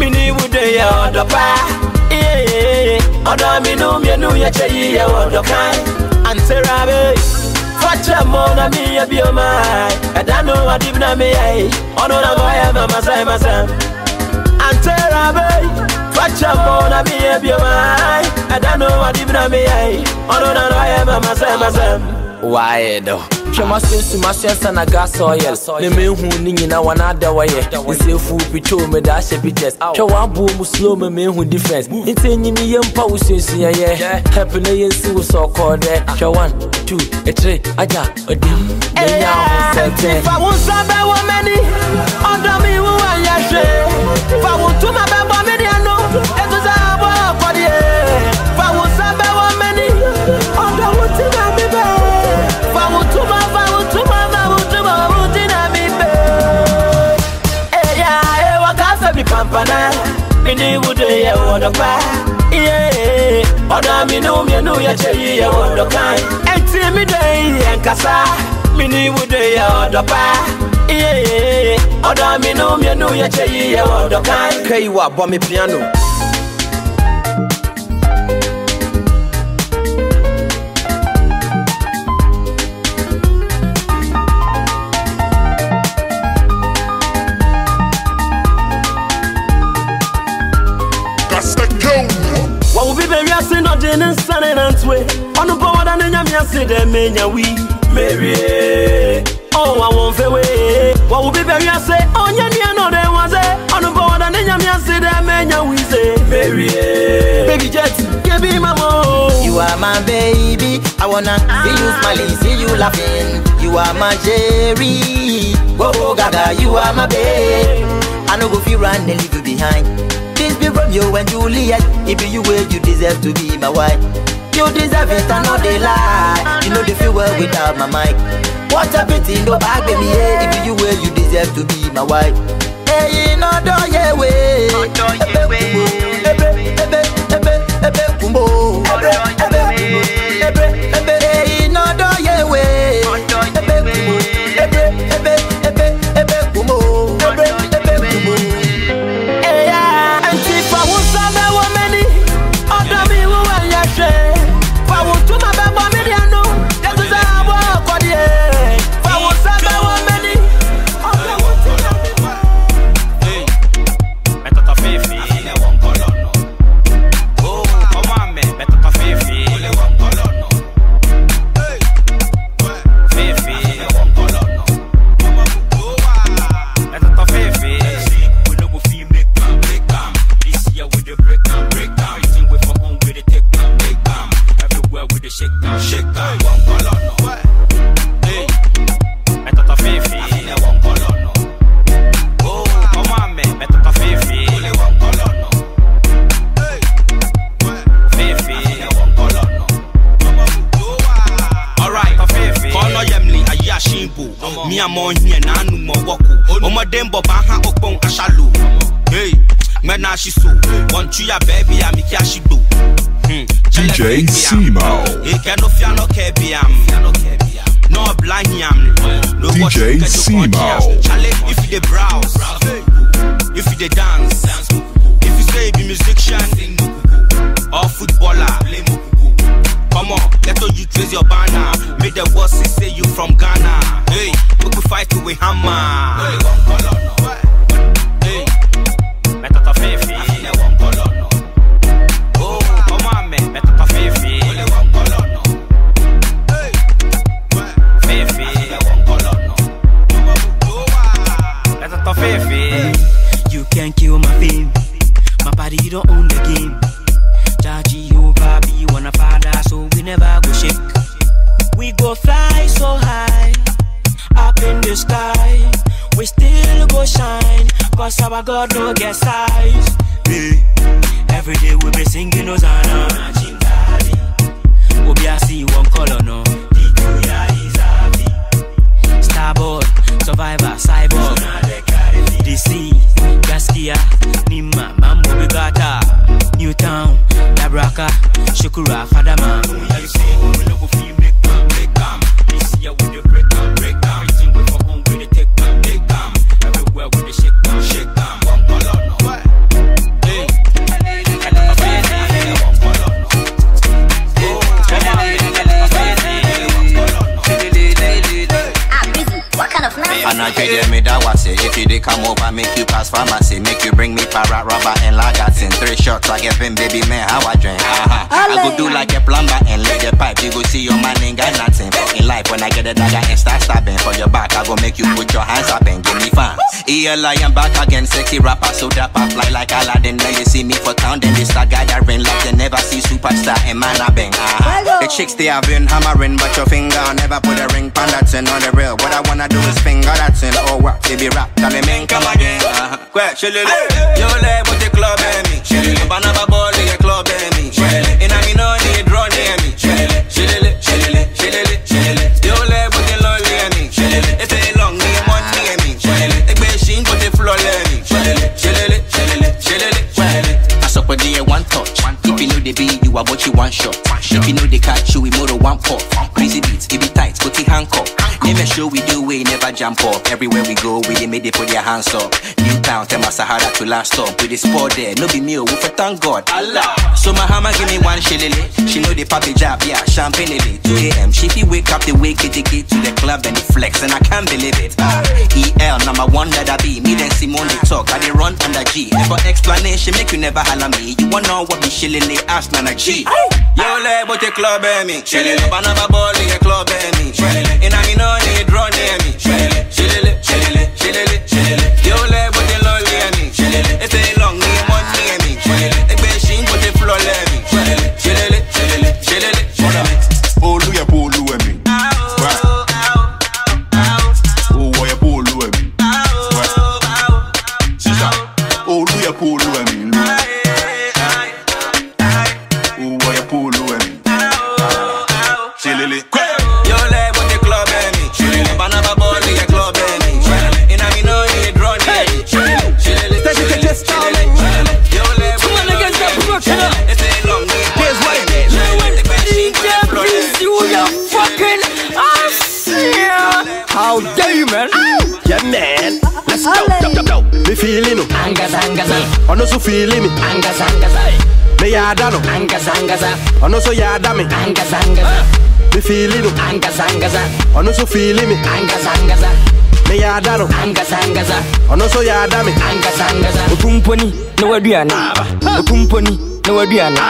mi pampana mini wo de yɛ wɔ dɔ pa iye ɔdɔ mi nu mienu yɛ kyɛ yi yɛ wɔ dɔ kan ɛnti mi de yɛ nkasa mini wo de yɛ ɔdɔ pa iye ɔdɔ mi nu mienu yɛ kyɛ yi yɛ wɔ dɔ kan antera be fɔkyɛ mo na mi yɛ bi o ma ɛda no adi na mi yɛ ɔno na mo yɛ ma masɛn masɛn antera be fɔkyɛ mo na mi yɛ bi o ma ɛda no adi na mi yɛ ɔno na mo yɛ ma masɛn masɛn. Why though? Hwɛ masensu masensa na gas oil. Ne mehu ne nyina wɔna ada wɔyɛ. Nsɛfu pitoo me da ahyɛ pictures. Hwɛ wɔaboɔ mu slow me mehu difference. Nti ɛnyimi yɛmpa wo suasuayɛ hep na yɛnsi wo sɛ ɔkɔɔ dɛ. Hwɛ 1 2 ɛkyere agya ɔdim nanya ho sɛtɛn fa wo nsa bɛwɔ m'ani ɔdɔ me wo anyɛ hwee fa wo ntoma bɛbɔ me deɛ no kasa bi pampana mini wo de yɛ wɔ dɔ pa iye ɔdɔ mi nu mienu yɛ kyɛ yi yɛ wɔ dɔ kan ɛnti mi de yɛ nkasa mini wo de yɛ ɔdɔ pa iye ɔdɔ mi nu mienu yɛ kyɛ yi yɛ wɔ dɔ kan. kai wa bɔ me piano ase na ɔde ne nsa ne nantoe ɔno bɔ wɔda ne nyame ase dɛ menya wi mewie ɔwa wɔn fɛ wee wɔwo bi bɛwi ase ɔnyɛ nua na ɔde wa sɛ ɔno bɔ wɔda ne nyame ase dɛ menya wi se mewie baby jet kebi mamo You are my baby. I wanna see you smiling, see you laughing. You are my Jerry. Whoa, whoa, gaga, you are my babe. I no go feel run and leave you behind. This be Romeo and Juliet. If you way, you deserve to be my wife. You deserve it, I know they lie. You know they feel well without my mic. What a pity, no bag baby, yeah. If you way, you deserve to be my wife. Hey, no, do way. Ebe, ebe, ebe, ebe, Mi amo nye na anu mo woku. Ọmọdé ń bọ̀ bá hán ọgbọ́n aṣálo. Hey, mẹ́nà ṣiṣo. Wọ́n tú ya kí a ṣì gbò. DJ Simo. Èkẹ́ ló fi àná kẹ́ bí am. Náà blind yam. No DJ you get to Simo. Chale, if you dey browse, if you dey dance, chicks they have been hammering, but your finger never put a ring on that thing on the real. What I wanna do is finger that thing. Oh, what? Baby rap, tell me man come again. Uh-huh. Quick, show we do we never jump up. Everywhere we go, we dey make they put their hands up. New town, tell my Sahara to last stop. We the sport there, no be me, oh, we for thank God. Allah. So my hammer give me one shillelagh. She know the papi job, yeah, champagne it. 2 a.m. She fi wake up the wake it, get to the club and the flex, and I can't believe it. EL number one that I be. Me then Simone they talk, I dey run under G. For explanation, make you never holler me. You wanna know what me shillelagh ask Nana G. Yo le but you club eh, me. Shelly, banana ball in your club eh, me. Shelly, in a me know draw near eh, me. Shelly. Feeling you Angaza, angaza. Ono so feeling me. Angaza, angaza. Me yada no. Angaza, angaza. Ono so yada me. Angaza, angaza. Okumponi, na waduane. Okumponi, na waduane.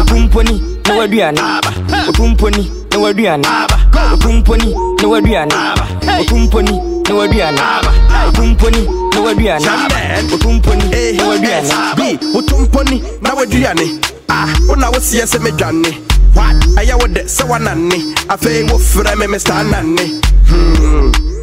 Okumponi, na waduane. Okumponi, na waduane. Okumponi, na waduane. Okumponi, na waduane. Okumponi, na waduane. Okumponi, na waduane. B utumponi na waduane. Ah, una wosie se me dwane. What? I would say one nanny. I feel what frame Mr. Nanny. Hmm.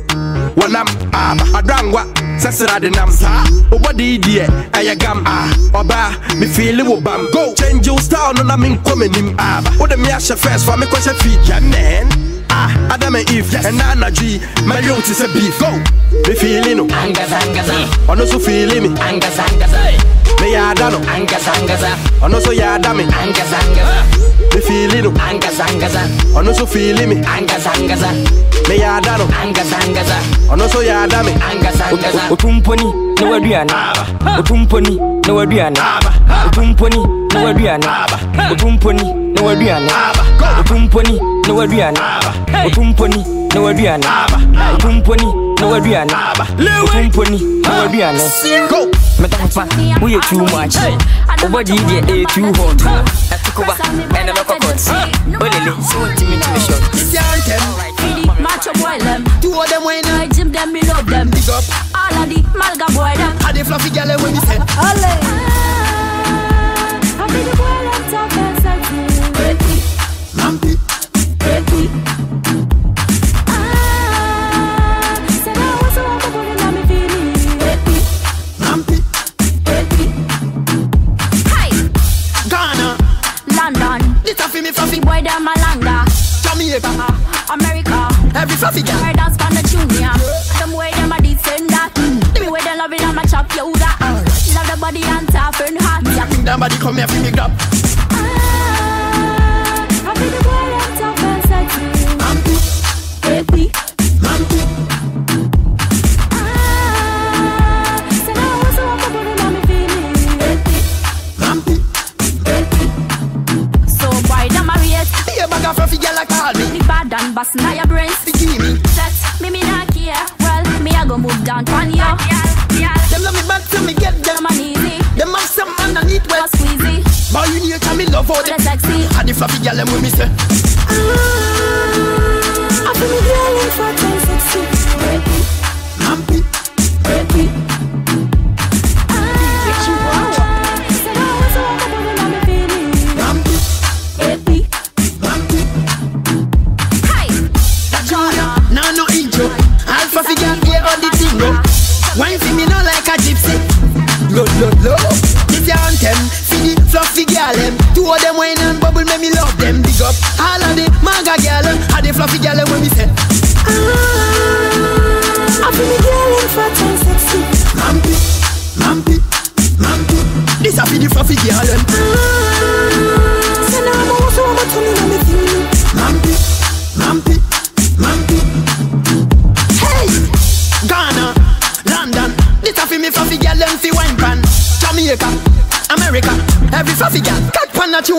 When I'm up, I drank what Sasra de Namsa. Obody gam ah. Oh, Oba, me feel it bam go. Change your style, no, na mean, coming him ah. up. What the me asha first fa me, question feed ya man. Ah, Adam and Eve, yes. and Nana G, my lungs is beef. Go, me feeling no. Angas, angas, I also feeling me. Angas, angas, Me yada no Angaza angaza Ono so yada me Angaza angaza Me feel no Angaza angaza Ono so feel me Angaza angaza Me yada no Angaza angaza Ono so yada me Angaza angaza Otumponi na waduana otumponi na waduana otumponi na waduana otumponi na waduana otumponi na waduana otumponi na waduana otumponi na waduana otumponi na waduana go. Metafa, we are too much. Obadi dia a too hot. Atukuba, and a local court. Olele, so intimate to the shot. Macho boy them Two of them when I gym them, me love them. Big up. All of the malga boy them. How the fluffy girl when me say Ole I be the boy them tough and sexy Pretty Rampy Pretty Every boy down Malanga, Jamaica, America. Every fluffy girl. Where dance from the junior. Them way them a decent that. Mm. The way they love it, I'm a chop you that. Love the body and tough and hot. Bring that body come here, bring me up. Need to me love how they sexy. And the fluffy girl them with me say. Ah, I feel me yelling for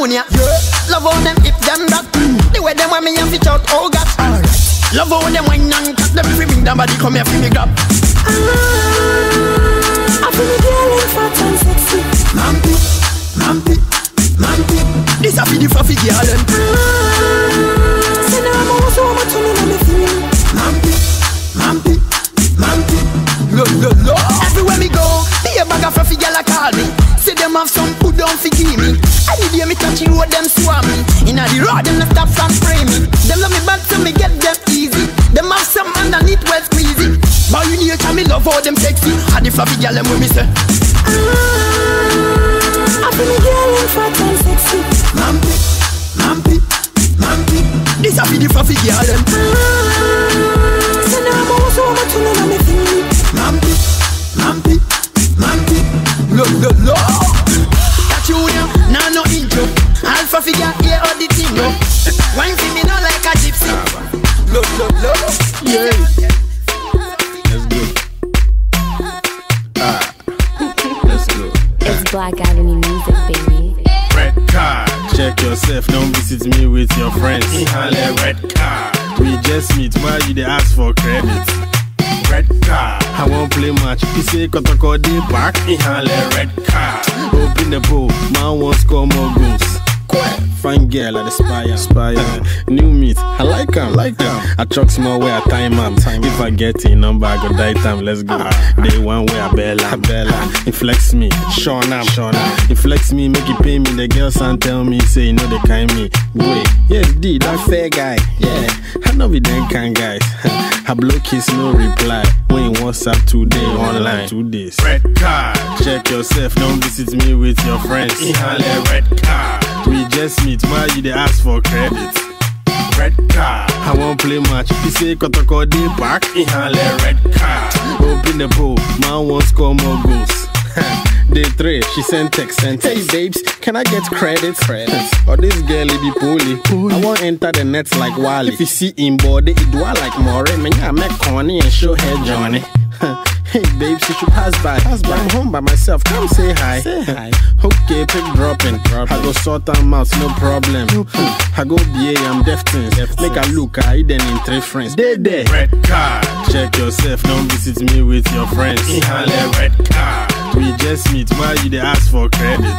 pan a tune ya. Yeah. Love how them hip them back. The way them want me and fit out. Oh God. Love how them wine and cut them fi bring them body come here fi me grab. And the fluffy girl them with me say. Ah, I feel yelling for ten sexy. You dey ask for credit. Red card. I won't play match. You say Kotoko dey back. Inhale red card. Open the bowl, man won't score more goals. Fine girl at the spire. Spire. New meat. I like am. Like am. I truck small way I time am. Time. If I get a number, I go die time. Let's go. Ah. Day one way I bella. Bella. It flex me. Sean am. Sean am. It flex me. Make it pay me. The girls and tell me. Say you know they kind me. Wait. Yes, D. That fair guy. Yeah. I know be them kind guys. I blow kiss no reply. When WhatsApp today online. Two days. Red card. Check yourself. Don't visit me with your friends. Inhale red card. We just meet why you dey ask for credit. Red card. I won't play match. You say Kotoko dey back. Inhale red card. Open the pool. Man won't score more goals. Day three, she sent text, and. Hey babes, can I get credit? Credits. Or this girl be poorly. I won't enter the nets like Wally. If you see him body, it do I like more. Man, yeah, make corny and show her Johnny. hey babes, you should pass by. Pass by. I'm home by myself. Come say hi. Say hi. Okay, pick dropping. I go sort them out, no problem. Hmm. I go BA, I'm deftins. Make a look, I then in three friends. They there. Red card. Check yourself, don't visit me with your friends. Inhale red card. We just meet why you dey ask for credit.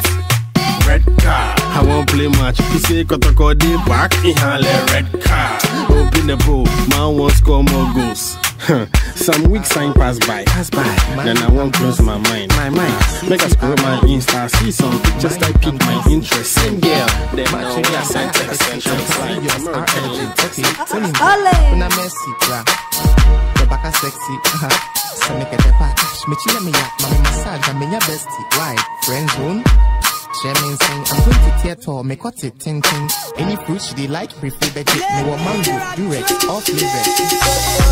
Red car, I won't play match. You say Kotoko dey back. in Inhale red car. Open the pool. Man won't score more goals. Some weeks time pass by. Pass by. Then I won't close my mind. My mind. Make us scroll my Insta. See some pictures that pique my interest. Same girl. Then now we are sent text. Una Messi, bra. Rebecca sexy. Uh-huh. So make it a package. Me chile me ya, mami massage, and me ya bestie. Why? Friend zone. Sing, I'm going to tear tall, make what it tin tin. Any fruit she dey like, prefer veggie. Me want mango, durex, all Just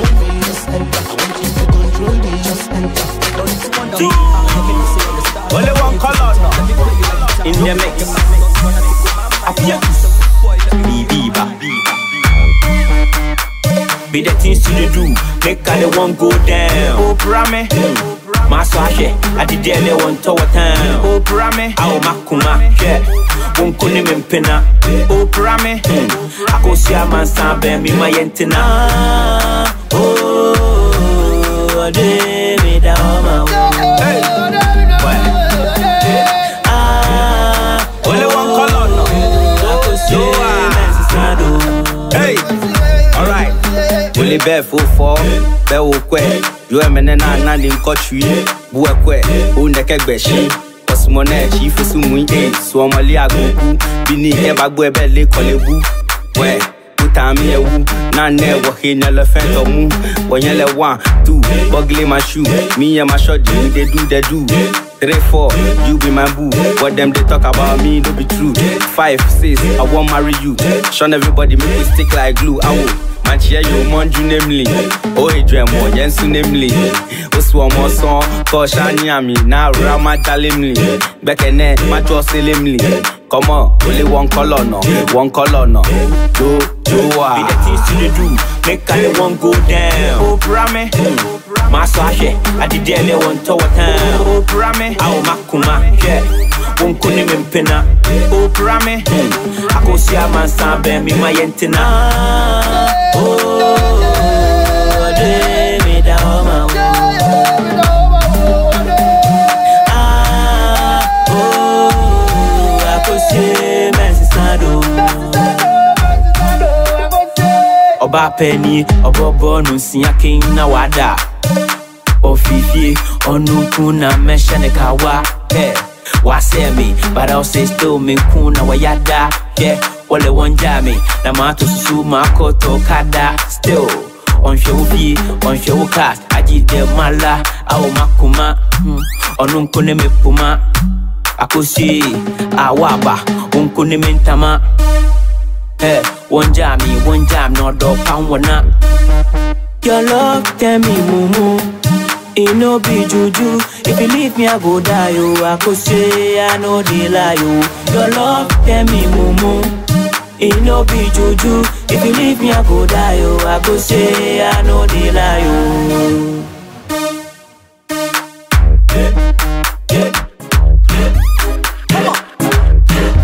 control me, just enter. I want you to control me, just enter. Only one color in the mix. Appear Biba. Be the things to the do, make all the one go down. Oh, Brame. Mm. Swashe, I did the one tower town. Oh, Brame. Aw makuma, yeah. Won't call him in pinna. Oh, Brame. I go see a man stand by me, my antenna. Oh, David, Hey. Only one color, no. Yo, ah. Hey, alright. Only bear full four, bear will quay. You am an anna in country. Buakwe, own the kegbeshi. Osmone, chief is soon, so I'm a liago. Bini, ever go a belly, colebu. Where? Utami ewu na ne wahi na elephant omu Wanyele one, two, bugly my shoe Me and my short we they do, they do Three, four, you be my boo What them they talk about me, no be true Five, six, I won't marry you Shun everybody, make me stick like glue I will Manchia you monju namely Oh Adrian mo yensu namely Osu omo son Ko shani ami na rama talimly Bekene ma jo selimly Come on, only one color no One color no Jo, jo ah. Be the things to the do Make all the one go down. Oh Brame My swashe I did the one tower town Oh Brame Aw makuma Yeah Won't call him in pinna Oh Brame I go see a man stand by me my antenna Oh, David, oh, my Ah, oh, I could see Messi Sado. Ọba penny, ọbọ bọọnu si akin na wada. Ofifie, ọnukun na mẹsẹ ni ka wa. Hey, wasẹ mi, but I'll say still mi kun na wayada. Yeah, wọlé wọn já mi, na maa to susu maa kọ tó kada. Still, ọ̀nhwẹ́ wo fie, ọ̀nhwẹ́ wo cars, ajídẹ̀ mala, àwọn makoma. Ọ̀nùnkun ni mi puma. Akosi, awaba, onko ni mi ntama. Hey, one jam me, one jam, no dog pound one up. Your love tell me mumu, it no be juju. If you leave me, I go die. Oh, I could say I know the lie. Oh, your love tell me mumu, it no be juju. If you leave me, I go die. Oh, I could say I know the lie. Oh.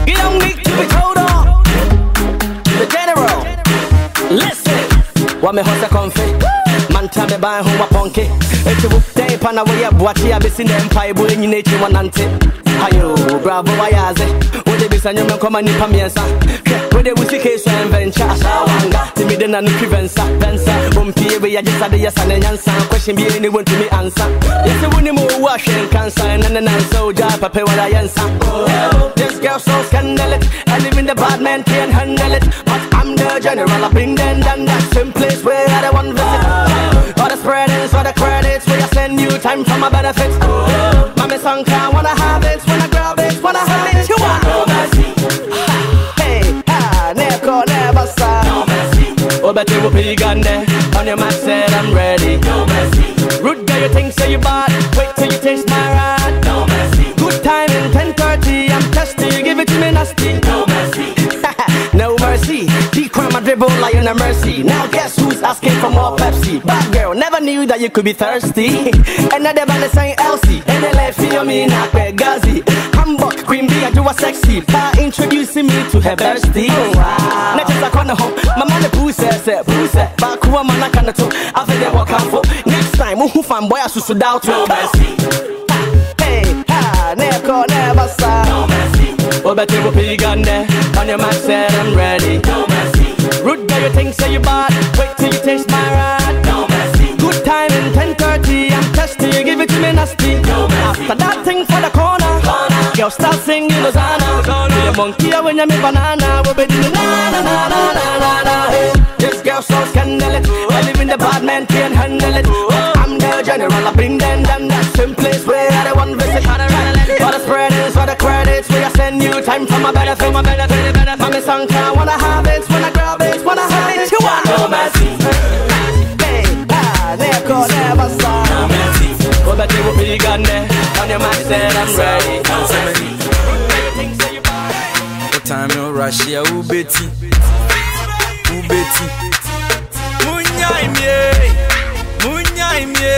You don't need to be told on. The general. Listen. What me hustle comfy. Man tell me buy who a punky. If you day pan away a boachi a bisi them pie boy in nature one ante. Ayo, bravo wayaze. You come and nipa miensa. What they will see case and venture. Shawanga. The midden and the vensa. Vensa. Bumpy we a just a yes and answer. Question be anyone to me answer. Yes, I wouldn't move wash and cancer and an answer. Job, pay what I answer. This girl so scandalous. I live in the bad man can't I'm the general. I've been there done that. Same place where I don't want visit. All the spreadings, all the credits. Where I send you time for my benefits. Mommy song can wanna have it. I grab it, wanna have it. You want never. No mercy. Oh, bet you will be gone there. On your mind said I'm ready. No mercy. Rude girl, you think say you bad. Wait till you taste my ride. No mercy. Good time in 10:30. I'm testy. Give it to me nasty. No mercy. no mercy. Deep crime, my dribble like a mercy. Now guess who's asking for more Pepsi? Bad girl, never knew that you could be thirsty. Another band is Elsie. And they left you me not Gazi. Hamburg, Queen Bee, I do a sexy. By introducing me to her bestie. Wow. Just a. My man, the boo says, boo says. Back who am I kind of talk? I've been walk out for. Next time, who fan boy, doubt no mercy. Hey, ha, never, never, sir. No mercy. Oh, bet you will be gun there. On your mark, said I'm ready. No mercy. Rude girl, you think say you bad. Wait till you taste my ride. No mercy. Good time in 10:30. I'm testy. You give it to me nasty. No mercy. After that thing for the corner. corner. Girl, start singing Hosanna. Monkey when you me banana. We'll be doing na na na na na na na. Hey. This girl so scandalous. I live in the bad man can't handle it. I'm the general. I bring them them that same place where I want visit. For the spreaders, for the credits, we I send you time for my benefit, my benefit, benefit. Mommy can wanna have it, wanna grab it, wanna have it. You want no mercy. Hey, ah, there go, never saw. No mercy. Go back to we got there. On your mind, said I'm ready. What time you rush here, Ubeti? Ubeti. Munya imye, munya imye,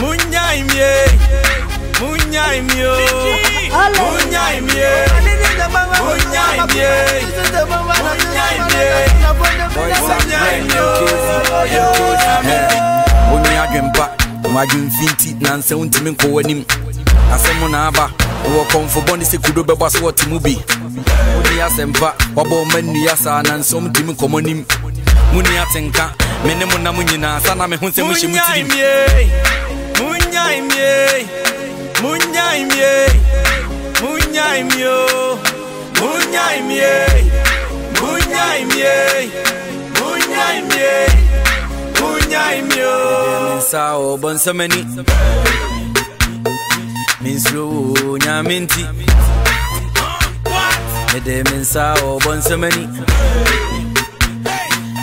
munya imye, munya imyo, adwempa, wadwemfinti nansɛ wontimi nkɔ w'anim asɛm na aba wɔ kɔmfobɔ ne sɛ kudo bɛbɔ so wɔte mu bi wode asɛmpa wabɔ ɔma nnua saa nansɛm timi nkɔmmɔ nim. Mu ni atenka me ne mo nam nyinaa sa na me ho sɛ mohyɛ mu tirim Munyaimye, munyaimye, munyaimye, munyaimye, munyaimye, munyaimye, munyaimye. nsa ɔbɔ nsɛmani mensuro wo nyame nti mede me nsa ɔbɔ nsɛmani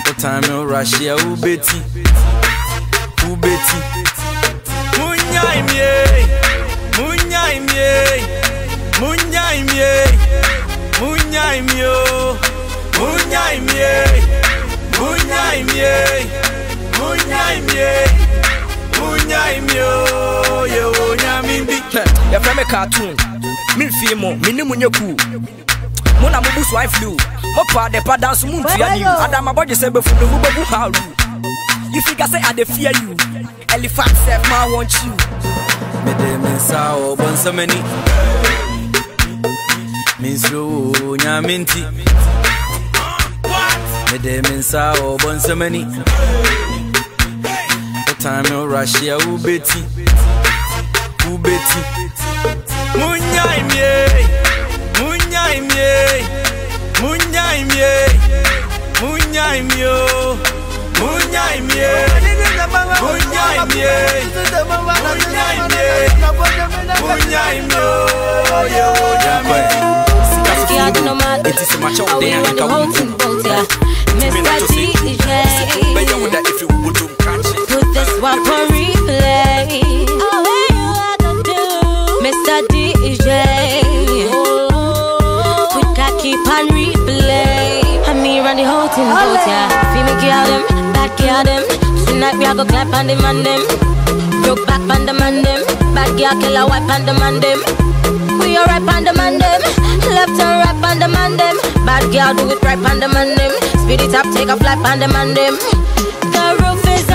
wotame wo rahyia wobɛti wobɛti Munyaimye, munyaimye, munyaimye, munyaimye, munyaimye, munyaimye, munyaimye, munyaimye, yewo nyamindi. yɛfrɛ me cartoon. Memfie mo mene mu nyɛ kuu mo na mobu swine flu mopa de pa danso montua new adamabɔgye sɛ bɛfu me mobɛbu haru. You figure say i dey fear you. Elephant sef ma want you. Mede me nsa ɔbɔ nsɛmani mensuro wo nyame nti. Mede me nsa ɔbɔ nsɛmani wotame wo rahyia wobɛti wobɛti Munyaimye, munyaimye, munyaimye, munyaimye, munyaimye, munyaimye, munyaimye, munyaimye, yewo nyamindi. Eti sɛ makyɛ wo den a ɛnka wo mfu Mr. DJ, bɛyɛ wo da ɛfiri wo botom krakye put this one for replay. Mr. DJ, put that keep on replay. And me run the whole thing out, yeah. Feel me kill them, bad kill them. Tonight we a go clap on the man them. Broke back on the man them. Bad girl kill a wipe on the man them. We are right on the man them. Left and right on the man them. Bad girl do it right on the man them. Speed it up, take a flight on them. And. Them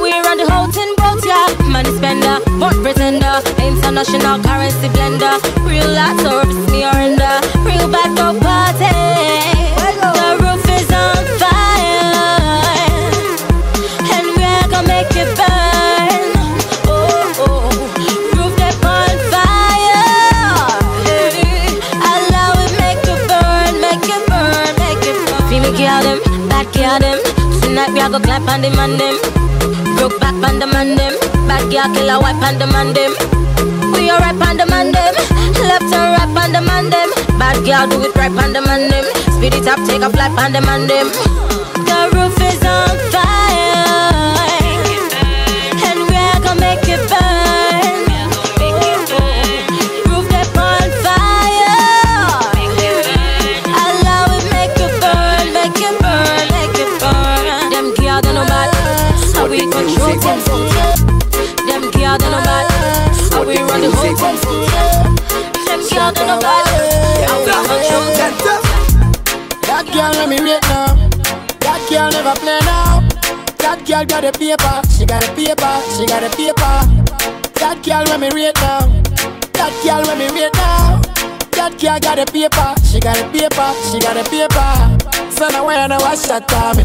We run the whole both, yeah. Money spender, but pretender. International currency blender. Real lot service me or under. Real bad dog party. The roof is on fire. And we're gonna make it burn. Oh, oh. oh. Roof they on fire. It, make it burn, make it burn, make it burn. Kill them, bad. Tonight we a go clap on the man them. Broke back on the man them. Bad girl kill a wipe on the man them. We are right on the man them. Left and right on the man them. Bad girl do it right on the man them. Speed it up, take a flight on the man them. The roof is on fire. big one foot. Them girls don't know about it. I'm That girl let me rate now. That girl never play now. That girl got a paper. She got a paper. She got a paper. That girl let me rate now. That girl let me rate now. That girl got a paper. She got a paper. She got a paper. Son, I wanna watch that time.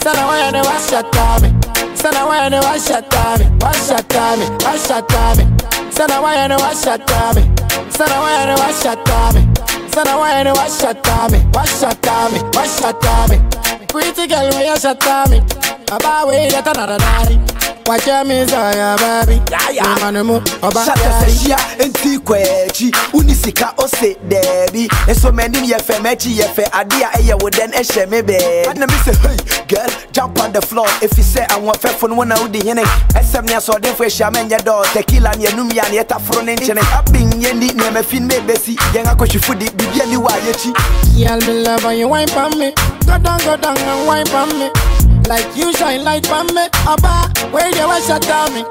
Son, I wanna watch that time. Son, I wanna watch that time. Watch that time. Watch that time me. Son, I wanna wash that me. Son, I wanna wash that me. Son, I wanna wash that me. Wash that me, wash that me. Pretty girl, where you shut me? About way that another night. Watch your miss on your baby. Yeah, yeah. Man, mo, oba, Shata sɛ hyia enti kɔ akyi woni sika ɔse oh, daabi nso fɛ m'akyi yɛ fɛ ade eh, a ɛyɛ wo dɛn ɛhyɛ me eh, baabi na me sɛ hey girl jump on the floor. Ɛfi sɛ ahoɔfɛfo no wo na wodi hene ɛsɛm ne asɔɔdenfo ahyia ma nyɛ dɔɔ tekila ne anum yɛ a ne yɛtaforo ne nkyene abin yɛni nneɛma fi no mɛbɛsi yɛn akɔhwefo de biribia ni wɔ a yɛkyi Girl, me love when you wine pon me. Go down, go down and wine pon me. Like you shine light pon me. Oba, where you wash your tummy?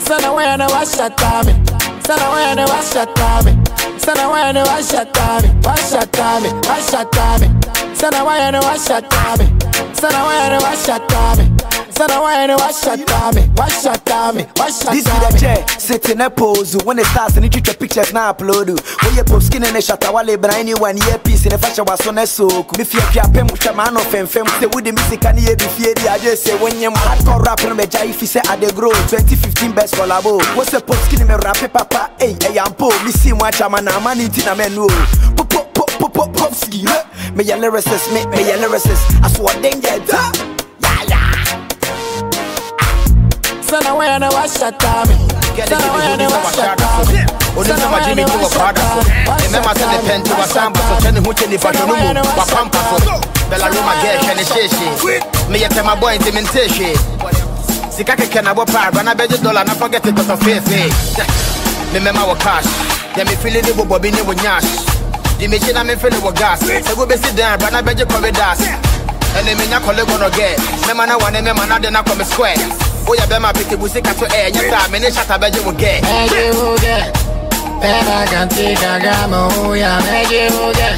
Son, I wanna wash your tummy. Son, I wanna wash your tummy. Son, I wanna wash your tummy. Wash your tummy, wash your tummy. Son, I wanna wash your tummy. Son, I wanna wash your tummy. Son, I wash your tummy. Wash your tummy, wash your This be the chair, sit in a pose. When it starts, and you treat your pictures now upload. When you pop skin and a shot, wale brain you one year piece in a fashion was on a soak. If you have pem, shaman of fem fem, say with the music and ye be fear. I just say when you're hardcore rapping, jai if you say at the grow 2015 best collabo. What's a pop skin in me rap papa? Hey, hey, I'm po, me see much I'm an man in tina menu. Pop pop pop pop pop pop ski. Me ya lyricist, me me ya lyricist. I swear danger. Yeah yeah. Son, I wanna wash your tummy. Son, I wanna wash your tummy. onísàmà jimmy tí wọ prada so ẹmẹ́ma sẹ́ ne pẹ́ntì wa samba so kyẹ́ ne ho kyẹ́ nipa hwẹ́ no mu wa pampa so bẹ́la roma gẹ́ hwẹ́ ne hyehyɛ meyɛ tɛma bɔ nti mente hwee sika na bɔ paa bana bɛgye dɔla na forget it feefee memɛma wɔ cash. Mefili ne bobɔ bi ne wɔ nyash de mekyi na memfili wɔ gas. Sɛ wobɛsi dan bana bɛgye kɔredas ɛne menya kɔlego no gɛ mɛma na wane mɛma na de na kɔ me square woyɛ bɛma petebu sika to ɛ nyɛ saa mene hyata bɛgye wo gɛ Make you get Pena cantica gamo ya make you get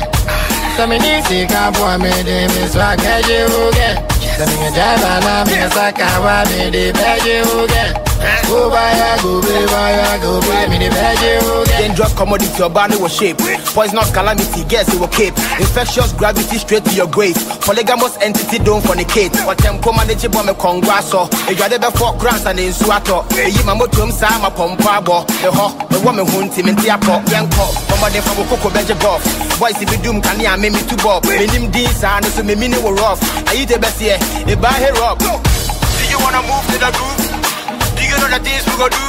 So me ni sika po me de me swag make you get So me a java na me a saka wa me de make you get Go by ya go be by ya go be me de make you get Dangerous commodity, your body was shape. Poisonous calamity, guess it will cape. Infectious gravity straight to your grave. Polygamous entity don't fornicate. What them come manage bomb a congresso. A yard ever four grants and in suato. A yima motum sama pompabo. The ho, the woman who team in Tiapo, Yanko, Commander from Coco Beja Golf. Boys, if you doom can ya me to Bob. Minim D's and so me mini were rough. I eat the best here, a buy here up. Do you wanna move to the groove? Do you know the things we go do?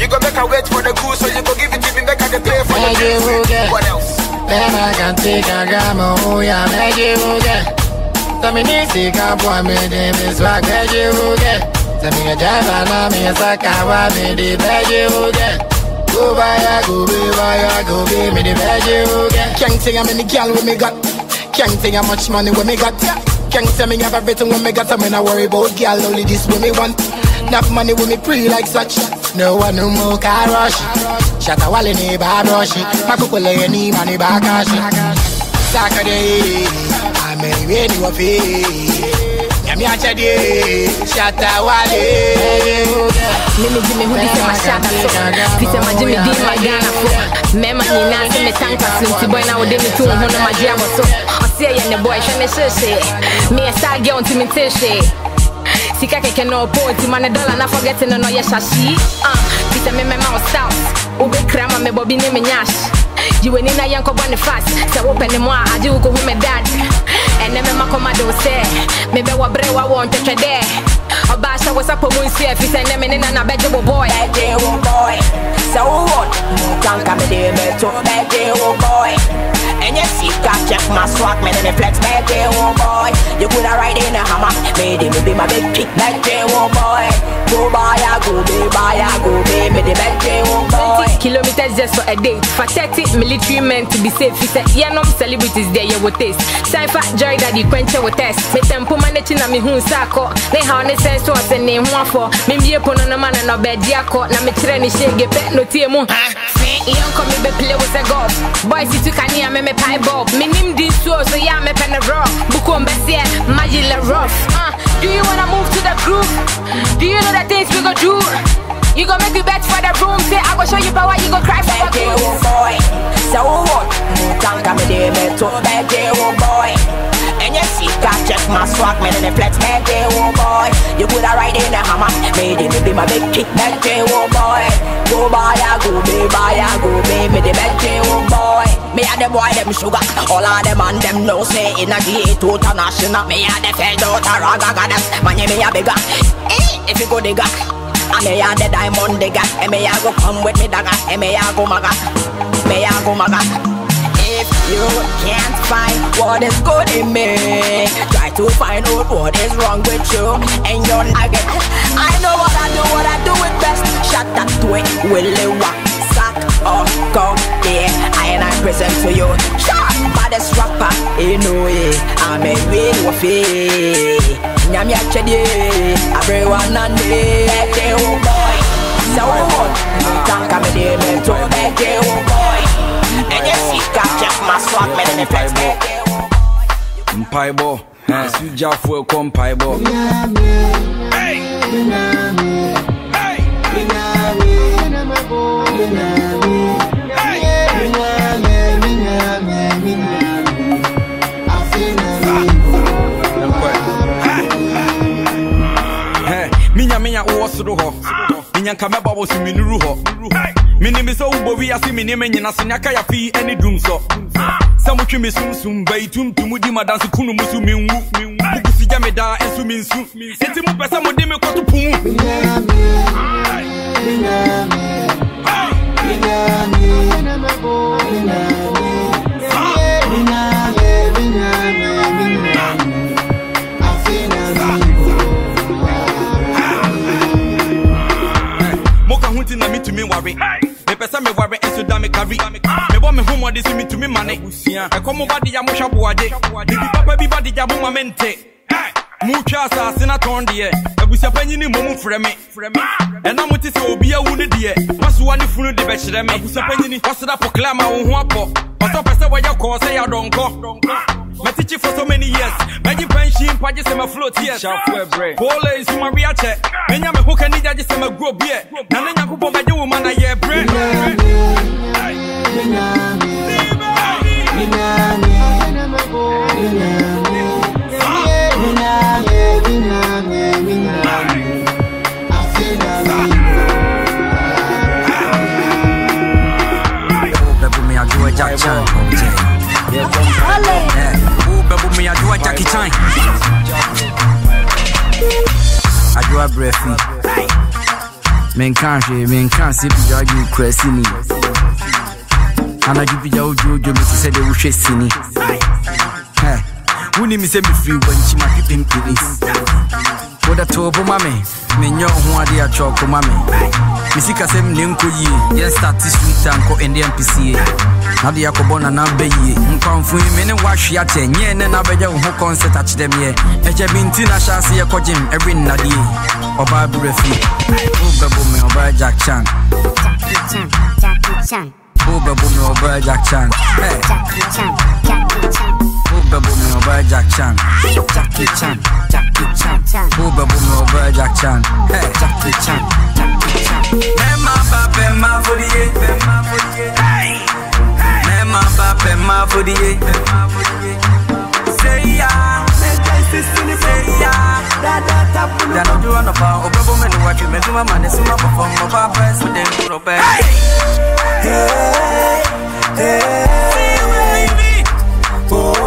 You go make a wait for the goose, so you go give it to me, make a pay for the Make you drinks. get What else? Pena cantica gamo ya make you get So me ni sika po me de me swag make you get So me a java na me a saka wa me de make you get Go by ya, go be by ya, go be me the beg you get. Can't say how many girl with me got. Can't say how much money with me got. Can't say me have everything with me got. So me not worry about girl, only this with me want. Enough money with me pre like such. No one no more car rush. Shatta Wale ni ba brush. Makukule ni money ba cash. Saturday, I'm a ready wa fe. Nyami achade, Shatta Wale. Mimi Jimmy Hoodie sɛ mahyɛ aka so sɛ magye me din ma Ghana fo mmarima nyinaa sɛ metanka so nti bɔi na wode me to wo ho no magye abɔ so ɔseɛ yɛ ne bɔi hwɛ ne hyehyee meyɛ star girl nti mente hwee sika kɛkɛ na ɔpɔ nti ma ne dɔla na forget no no ɔyɛ hyahyi fi sɛ memɛma wo south wobɛkra ma mebɔ bi ne me nyash yiw'ani na yɛnkɔbɔ ne fast sɛ wopɛ ne mu a agye wo kɔhu me dad ɛnɛ mɛma kɔma de wo sɛ mebɛwɔ berɛ wa wɔ ntwɛtwɛ dɛ ɔbaa hyɛ wo sapɔ mu nsu afi sɛ nnɛ me ne nana bɛgye wo boy sɛ wowɔ kanka mede bɛto wo boy ɛnyɛ sika check my swag mene me flex bɛgye wo oh boy you coulda ride in a hammer made me be my big kick bɛgye wo boy go buy a go be buy a go be mede bɛgye wo boy kilomita chest just for a date. For 30 military men to be safe. He said, yeah, no celebrities there, you will taste. Cypher, joy daddy, quench with test. Me tempo managing na me hun sako. Ne how ne sense to us and name one for. Me be upon no man and no bed yeah, yako. Na me chere ni shege pet no tie oh. mu. Young come me be play with a golf. Boys, you took a near me me pie bob. Me name this so so yeah, me pen a rock. Bukom besie, magila rough. Uh, do you wanna move to the groove? Do you know the things we go do? You gon' make me bet for the room. Say I go show you power, you go cry for the Beg you, boy. So what? Tanka me de me to boy. And you see, got check my swag, man, and the flex, beg you, boy. You coulda ride in the hammer, made it be my big kick, beg you, boy. Go buy a go, be buy a go, be me the beg you, boy. Me and the boy them sugar, all of them and them know say in a G8 international. Me and the fed out a raga, them, man, you me a bigger. Eh, if you go digger. Me a the diamond digger And me a go come with me dagger And me a go maga Me a go maga you can't find what is good in me. Try to find out what is wrong with you And you're nugget. I know what I do, what I do it best. Shut that to it, Willy Rock Sack or go, yeah. I and I present to you. Shot baddest rapper in way I'm a real waffy Nyamya chedi Everyone and me. Beg you boy. So Tanka me de me to boy Got check my swag Me de me flex Beg you mpaebɔ ɛsogyafoɔ ɛkɔ mpaebɔ Hɛ, menya menya wowɔ soro hɔ menya nka mɛba wɔ so menuru hɔ menim sɛ wobɔ wiase menim nyina so neaka yafei ane dum sɔ sɛ motwe me sumsum bai tuntum di madanse kunu mu so menwu mogusi gya me daa ɛnso mensu enti mopɛ sɛ mode me kɔto po mu moka ho nti na metumi ware mepɛ sɛ meware ɛnso da me kare mebɔ me ho mmɔde so metumi ma ne ɛkɔ mo badegya mohwɛ boagye bibi papa bi badegya moma mente motwa asase na tɔn deɛ abusuapanyini mmom frɛ me ɛna mote sɛ obi awu no deɛ wasoa ne funu de bɛkyerɛ me abusuapanyini wɔseda pɔkla ma wo ho apɔ ɔsɛ ɔpɛ sɛ wɔyɛ kɔɔ sɛ yɛadɔnkɔ mɛtikyi for so many years mɛgye pension mpa gye sɛ mafloat yes pole nsumare akyɛ menya me ho kani gya gye sɛ maguro biɛ na ne nyankopɔn bɛgye wo ma na yɛ berɛ Bɛbu mi aduwa Jack Chan. Wo bɛbu mi aduwa Jackie Chan. Aduwa brɛfi. Menka hwee, menka se pigya adwo kura sini. Anadwo pigya wodwoodwo mi te sɛ deɛ wohwɛ sini. Hɛ, wonim sɛ mefiri wankyi matwe pimpini. Wode too bo ma me, menyɛ ho ade atwɔko ma me. Me sikasɛm ne nkɔ yie, yɛn starte street a nkɔ ɛnde ampisie. Na de akɔbɔ nana bɛyie, nkwamfo yi me ne woahwe atɛ, nyɛ ne na bɛgya wo ho concert akyerɛ meɛ. Ɛkyɛ bi nti na hyɛ ase yɛkɔgyem ɛwe nnadeɛ. Ɔbaa berɛ fi, wobɛbo me ɔbaa Jack Chan. Wobɛbo me ɔbaa Jack Chan. Hey. Wobɛbo me ɔbaa Jack Chan. Jackie Chan. Jackie Chan. Wobɛbo me ɔbaa Jack Chan. Hey. Jackie Chan. Jackie Chan. Mema ba pema fodie. Mema ba pema fodie. Say ya. Say ya. Dano do no pa obebo me no watch me do my man so my perform my papa so dem kuro pe. Hey. Hey. Oh.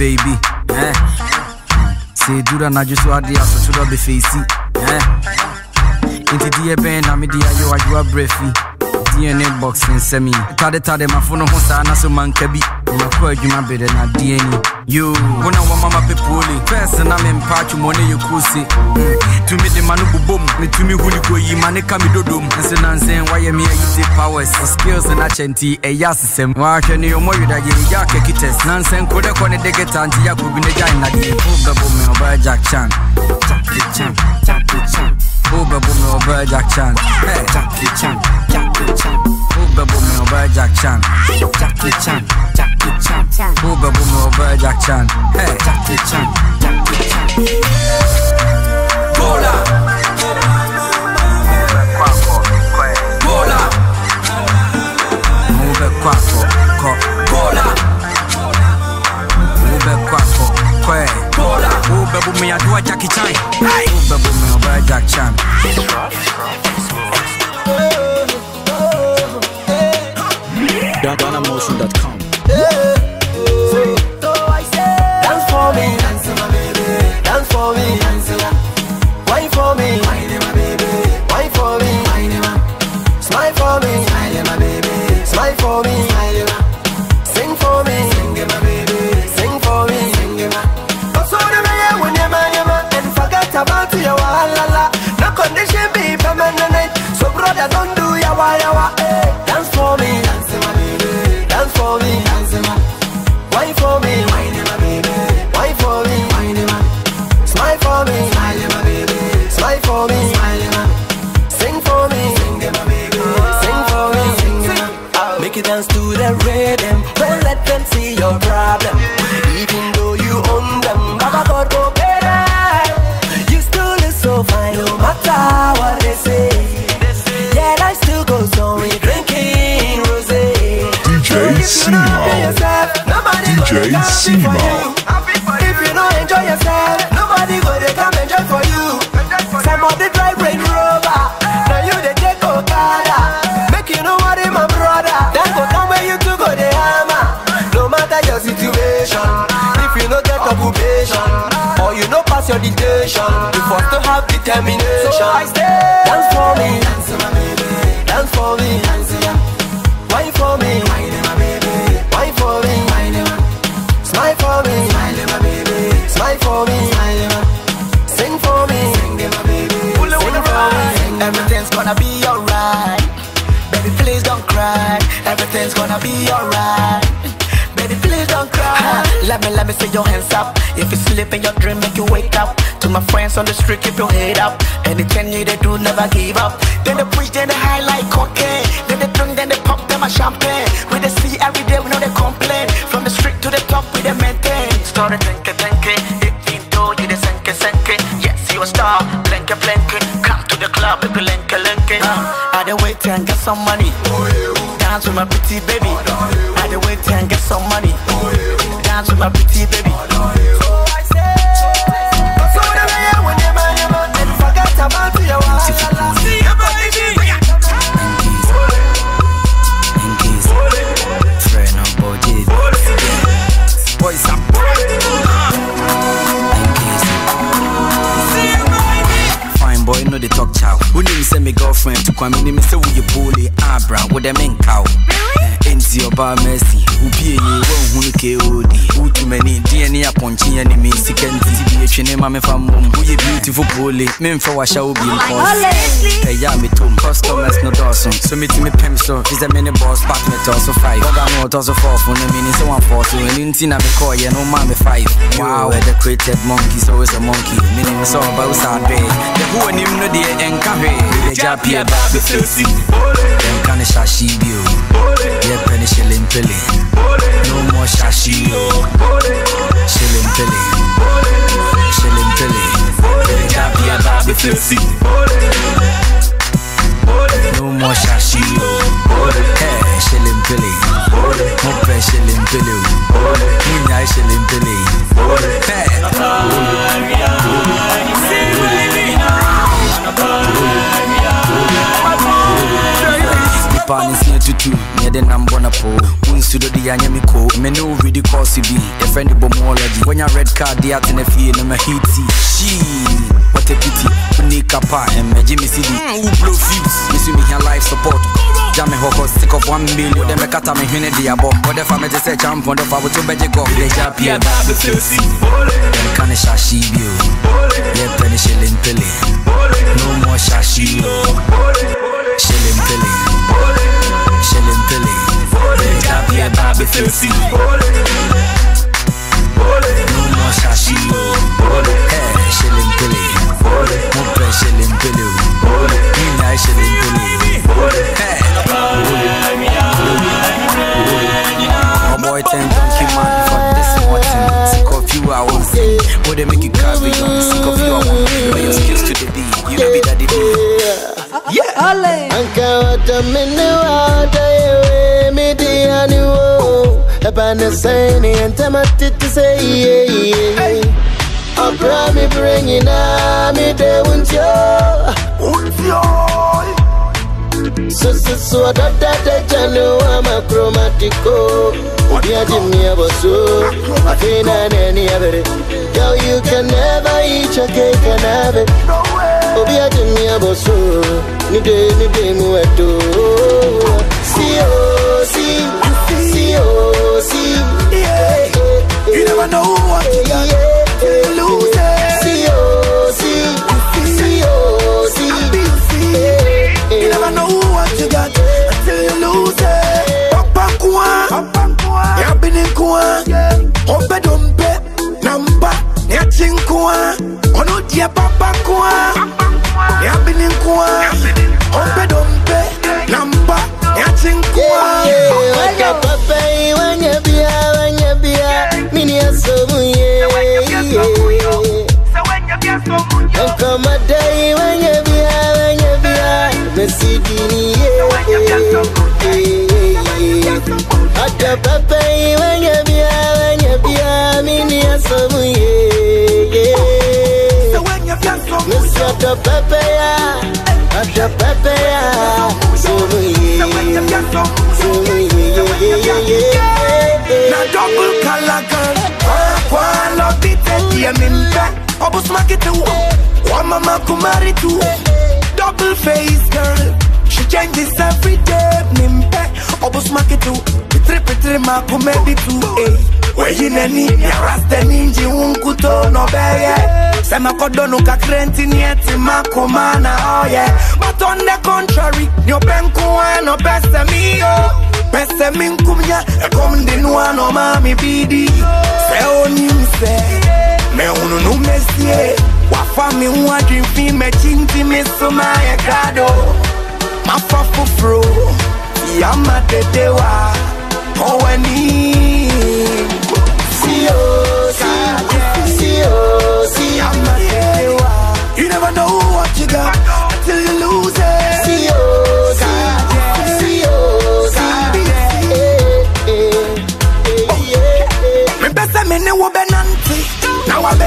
Baby eh. sɛ ɛduru anadwo so ade asotodɔ bɛfeesi eh. Into the nti deɛ bɛn na mede ayɛ wadwowa berɛ fi dna box nsɛm yi tadetade mafo no ho saa na so manka bi makɔ adwuma bere na deɛ ni yo wo na wɔma ma pepole fɛs na mempa atwomɔ ne yɛkuo se Mm, tumi de ma no bobom ne tumi hu ne kɔyi ma ne ka me dodom nso nansɛn woayɛ me ayite powers? Skills na kyɛ nti ɛyɛ asesɛm wahwɛ ne ɔmmɔ yɛdagye gya kɛkites nansɛn kodɛ kɔ ne de geta nti yakobi ne gyae nadeɛ wobɛbo me ɔbɛɛ jack chan. Jackie Chan, Jackie. Oh, Jack Chan. Chan. Baby, me over Jack Chan. Jackie Chan, Jackie Chan. Baby, me over Jack Chan. Hey, Jackie Chan, Jackie Chan. Cola. Cola. Move kwako, ko. Cola. Move kwako, kwe. Cola. Oh, baby, me adore Jackie Chan. Baby, me over Jack Chan. DonnaMotion.com. Dance for me, dance my baby. Dance for me, dance Wine for me, wine my baby. Wine for me, wine Smile for me, smile my baby. Smile for me, smile Sing for me, sing my baby. Sing for me, sing my. All the way when you and forget about your. No condition be. So don't Simo. If you don't enjoy yourself, nobody go to come enjoy for you. Some of the drive Range Rover, now you the take Okada. Make you know what my brother. Then go come where you to go the hammer. No matter your situation, if you no get occupation, or you no pass your dictation, you first to have determination. So I stay. Dance for me, dance my baby. Gonna be alright. Baby, please don't cry. Let me, let me see your hands up. If you sleep in your dream, make you wake up. To my friends on the street, keep your head up. Anything you they do, never give up. Then they preach, then they highlight cocaine. Then they drink, then they pop them a champagne. We they see every day, we know they complain. From the street to the top, we they maintain. Story thinking, thinking. Even though you they senke, senke. Yes, you a star. Blinky, blinky. Come to the club, you linky, linky. Uh, I they wait and get some money. Dance with my pretty baby. I they wait and get some money. Dance with my pretty baby. Fine boy, no they talk chow. Who name say me girlfriend to come in me say we you bully abra with them in cow. Enti eh, oba mercy, ubie ye won hunu KOD. Utu many DNA aponchi ya ni me sikenti ti bi etwene ma me fam mum. Who you beautiful bully, me mfa wa sha obi impulse. Hey eh, ya me tom customers no dawson. So me ti me pem so, is a mini boss back me to so five. Oga no to so four for no meaning so one four so any nti na me call yeah no ma me five. Wow, where the created monkey so is a monkey. me Meaning so about sad day. The who and him no the enka he. The japia ba be filthy. Them kind of shashi. Yeah, penny shilling pilly. No more shashi yo. Shilling pilly. Shilling pilly. The japia ba be filthy. No more shashi yo. Hey, shilling pilly. Mo pe shilling pilly. Munya shilling pilly. Nipa ne sia tutu ne yɛde nam bɔ na po wonsu do de yɛanyɛ me ko me ne wo redi kɔɔse bi yɛfrɛ ne bomology woanya red card de atena fie na mahiti. Shii what a pity. Woni kapa ɛmmɛgye me sidi mm, wo blow fuse meso mehia life support. Gya me hɔhɔ sick of one million. Wode mɛkata me hwene de abɔ wɔde fa mete sɛ champion de fa woto bɛgye gɔ legya pie yɛnka ne hyahye bio. Yɛpɛ ne hyelempele no more hyahye o hyelempele hyelempele legya pie ba bɛfɛsi no more o Hey, hyelempele mopɛ hyelempele o menyae hyelempele My boy ten donkey man for this morning. Sick of you, I won't say. What they make you carry on? Sick of you, I won't your skills to the beat. You know be daddy. Yeah. Anka wata mene wata yewe midi aniwo Epane sayni entema titi say yeah yeah Abra mi bringi na mi de untyo Odia jimmy aboso Afina neni abere Girl you can never eat your cake and have it. Obi ajimi aboso Ni de ni de mu eto Si o si Si o si You never know what you got till you lose it. Si o si Si o si You never know you got until you lose it Papa kwa Yabini kwa Ombe dombe Namba. Nyachin kwa Ono dia papa kwa Yabini kwa Ombe dombe Namba. Nyachin kwa Waka papa Wanya bia Wanya bia Mini asomu ye Uncle Madai Wanya bia Wanya bia Mesidini ye Ata papa Wanya bia Wanya bia Mini asomu ye Missy Ata papa ya Ata papa ya Somu ye Somu ye ye ye ye Na double color girl Kwa kwa love it Yeah mimpe Obu smack it too Kwa mama kumari too Double face girl. She changes every day Mimpe. Obu smack it too Pitri pitri ma kumebi too Eh. Weyi neni Ya rasta ninji unkuto no beye. Sema kodono kakrenti nieti makumana oh yeah. But on the contrary Nyo benkuwa no pese miyo Pese minkumya Ekomdi nuwa no mami bidi Se onimse Me unu numesie Wafa mi wadri fi me chinti mi suma ye grado Mafa fufro Yama dedewa Oweni Si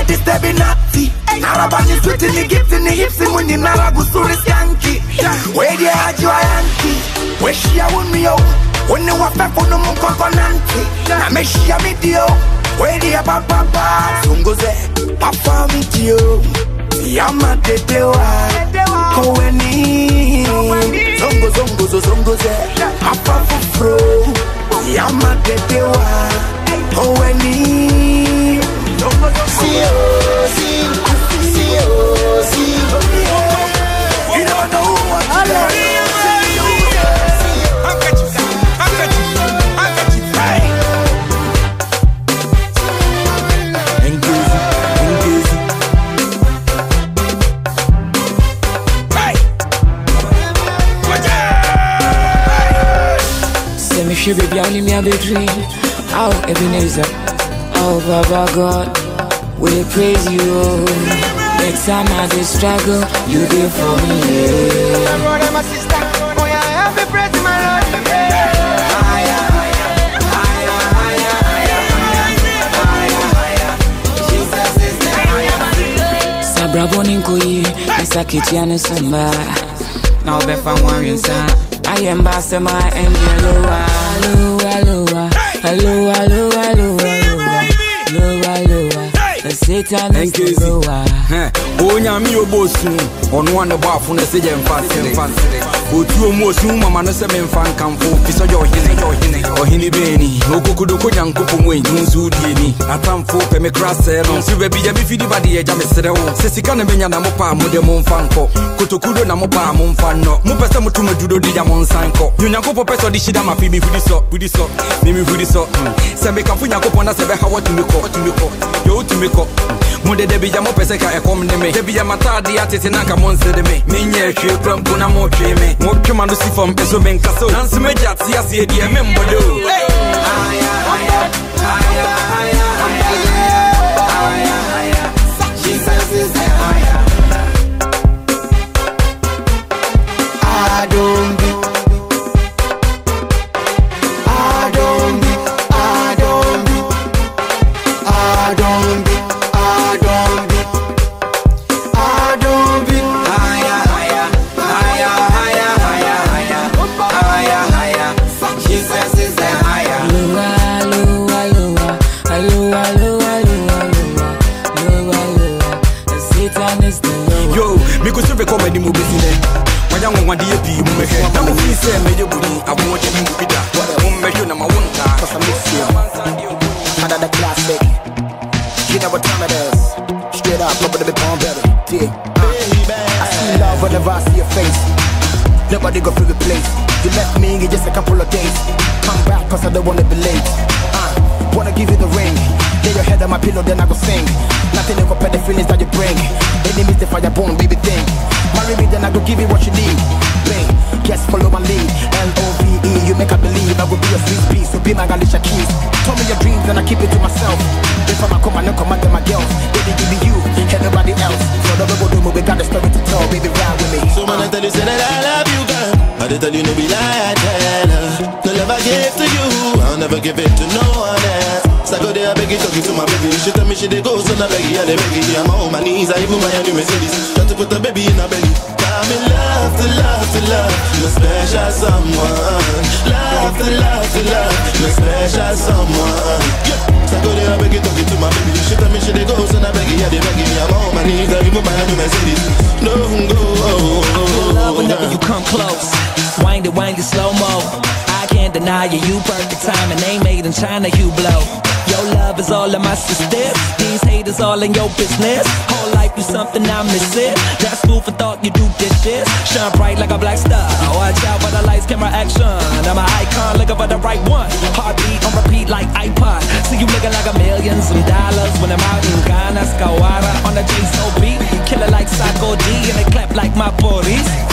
I bet this be natty Narabani sweet in the gift in the hips and when you naragu suri skanky Where the ajo ayanti Where she a won me out When you wafe for no mun konkonanti Na me she a me dio Where the a papa pa Sungoze Papa mi dio Yama dedewa Koweni Zongo zongo zo zongo ze Papa fufro Yama dedewa Koweni Zongo zongo Si o si Si o si You never know what you got Say me should be only me a big dream. Oh, Ebenezer. Oh, Baba God. We praise you. Oh. Next time I dey struggle, you there for me. My brother, my sister Oh yeah, help me praise my Lord Sabrabo ninkoyi, isakitia ne samba. Na obefa nwanwensa. Ayemba sema aloha, aloha, The Satan is the lower. onyame ɔbɔ su ɔno a ne bɔ afo no sɛ gyɛ mfa sere otuo mu osu mama no sɛ memfa nkamfo fi sɛ ɔyɛ ɔhene ɔhene ɔhene bɛni okokodoko nyankopɔn mu ɛnhu nso wodieni atamfo pɛ me kra sɛɛ no nso baabi yɛ mefidi bade yɛgya meserɛ wo sɛ sika ne menya na mopa a mode momfa nkɔ kotokudo na mopa mo momfa nnɔ mopɛ sɛ motom adudo de gya mo nsa nkɔ onyankopɔn pɛ sɛ ɔde hyida ma afei mehudi sɔ hudi sɔ ne mehudi sɔ Mm. sɛ mekamfo nyankopɔn na sɛ bɛha wɔtumi kɔ yɛwotumi kɔ yɛ wotumi kɔ mode da bigya mopɛ sɛ ka ɛkɔm ne me. Da bigya mataadeɛ atete na anka monsede me. Menyɛ hwee kora mpo na motwee me motwema no si fam ɛso menkasa o nanso mɛgya ate aseɛ deɛ membɔde o I don't be. I that I love you, girl. I did tell you, no be lie, I tell her. The love I give to you, I'll never give it to no one else. So I go there, I beg you, talking to my baby. She tell me she dey go, so I beg you, I dey beg you. I'm on my knees, I even buy a new Mercedes. Try to put the baby in a belly. I'm in love to love to love, you're special someone. Love to love to love, you're special someone. Yeah. So I beg you, talking to my baby. She tell me she dey go, so I beg you, I dey beg you. I'm on my knees, I even buy a new Mercedes. No go, love whenever you come close. Wind it, wind it slow mo. Can't deny you, you perfect and they made in China, you blow. Your love is all in my system. These haters all in your business. Whole life you something I miss it. That's food for thought, you do dishes. Shine bright like a black star. Watch out for the lights, camera action. I'm an icon, looking for the right one. Heartbeat on repeat like iPod. See you looking like a million some dollars when I'm out in Ghana, Skawara on the J so beat. Killer like Psycho D and they clap like my police.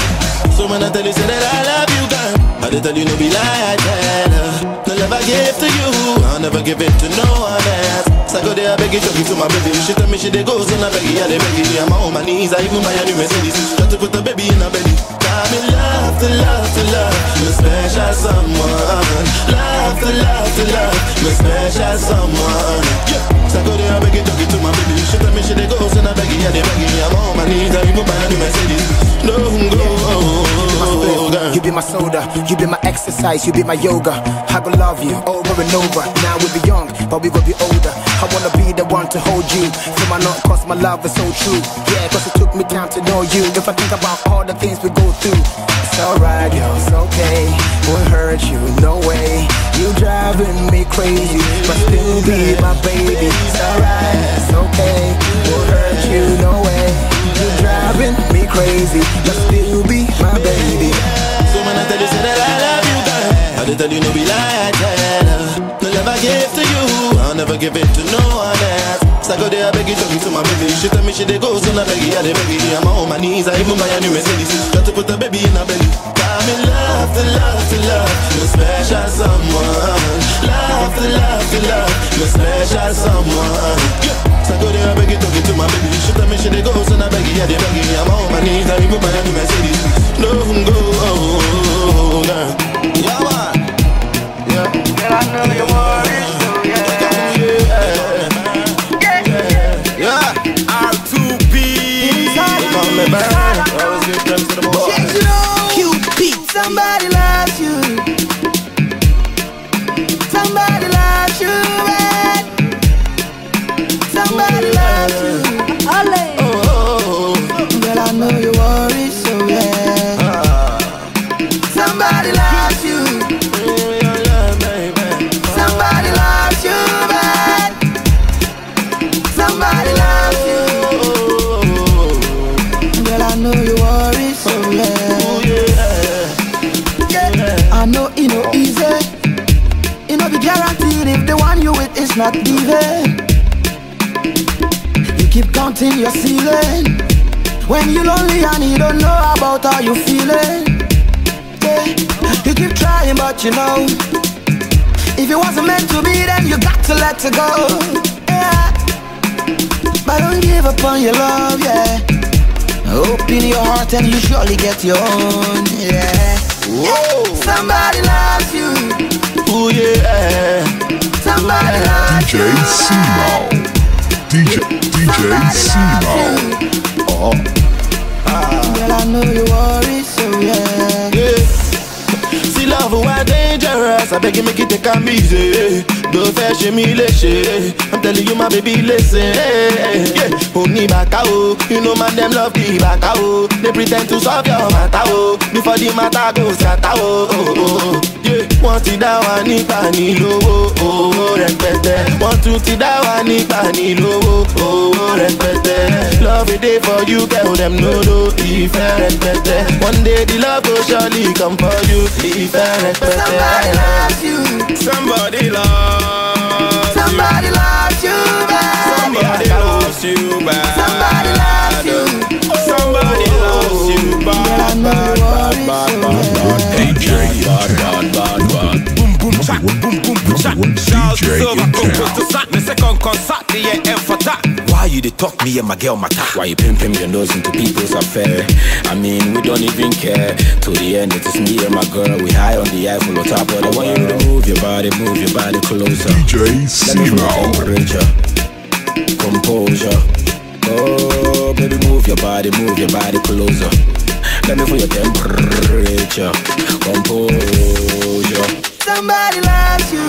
So when I tell you say that I love you, girl, I tell you no be tell her. The love I give to you, I'll never give it to no one else. So I go there, I beg you, talking to my baby. She tell me she dey go, so I beg you, I dey beg you. I'm on my knees, I even buy a new Mercedes. Try to put the baby in a belly. I'm in love to love to love, you're special someone. Love to love to love, you're special someone. Yeah. So I beg you, talking to my baby. She tell me she dey go, so I beg you, I dey beg you. I'm on my knees, I even buy a new Mercedes. Don't go, girl. You be my soda, you be my exercise, you be my yoga. I go love you over and over. Now we'll be young, but we go be older. I wanna be the one to hold you. Feel my not cause my love is so true. Yeah, cause it took me time to know you. If I think about all the things we go through, it's alright, yo, it's okay. Won't hurt you, no way. You driving me crazy, but still be my baby. It's alright, it's okay. Won't hurt you, no way. You driving me crazy, but still be my baby. So when I tell you say that I love you, girl, I did tell you no be tell her. The love I give to you, I'll never give it to no one else. So I go there, I beg you, talking to my baby. She tell me she dey go, so I beg you, I dey beg you. I'm on my knees, I even buy a new Mercedes. Try to put the baby in a belly. I'm in love to love to love, you're special someone. Love to love to love, you're special someone. Yeah. So go there, I beg you, talking to my baby. She tell me she dey go, so I beg you, I dey beg you. I'm on my knees, I even buy a new Mercedes. No go, girl. Yeah, man. Yeah. Girl, I know you want about how you feeling. Yeah. You keep trying, but you know. If it wasn't meant to be, then you got to let it go. Yeah. But don't give up on your love, yeah. Open your heart and you surely get your own, yeah. Whoa. Somebody loves you. Ooh yeah. Somebody loves you. Oh, DJ Simo. DJ DJ Simo. Oh. Girl, I know you worry, so yeah. Yeah. See love why dangerous. I beg you make it take a easy. Don't fetch me léṣe. I'm telling you my baby listen. Baka o. You know man them love the baka o. They pretend to solve your matter o. Before the matter goes scatter o. Oh. Yeah. Wọ́n ti dá wa nípa nílówó owó rẹpẹtẹ. Wọ́n tún ti dá wa nípa nílówó owó rẹpẹtẹ. Love a day for you girl dem no know ìfẹ́ rẹpẹtẹ. One day the love go surely come for you ìfẹ́ rẹpẹtẹ. Somebody loves you. Somebody loves Somebody loves you, baby. Somebody loves you bad. Somebody loves you. Somebody loves you bad. Bad, bad, bad, bad, bad. DJ Bad, bad, bad, bad. Boom, boom, shot, boom, boom, boom, shot. Shout DJ Silver in to Sat. Me second concert, the year for that. Why you dey talk me and my girl matter? Why you pimp pimp your nose into people's affair? I mean, we don't even care. To the end, it is me and my girl. We high on the Eiffel on top of the I want you to move your body, move your body closer. DJ Let me Simo. temperature, composure. Oh, baby, move your body, move your body closer. Let me feel your temperature, composure. Somebody loves you.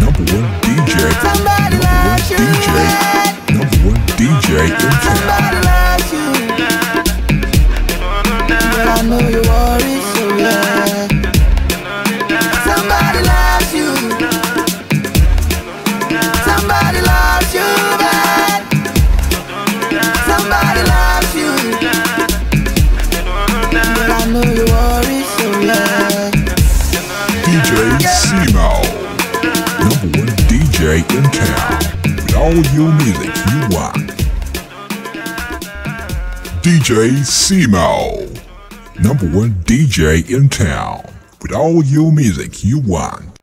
Number one DJ. Somebody loves you. DJ. Number one DJ in town. Somebody loves you. Girl, I know you in town. With all your music you want. DJ Simo. Number one DJ in town. With all your music you want.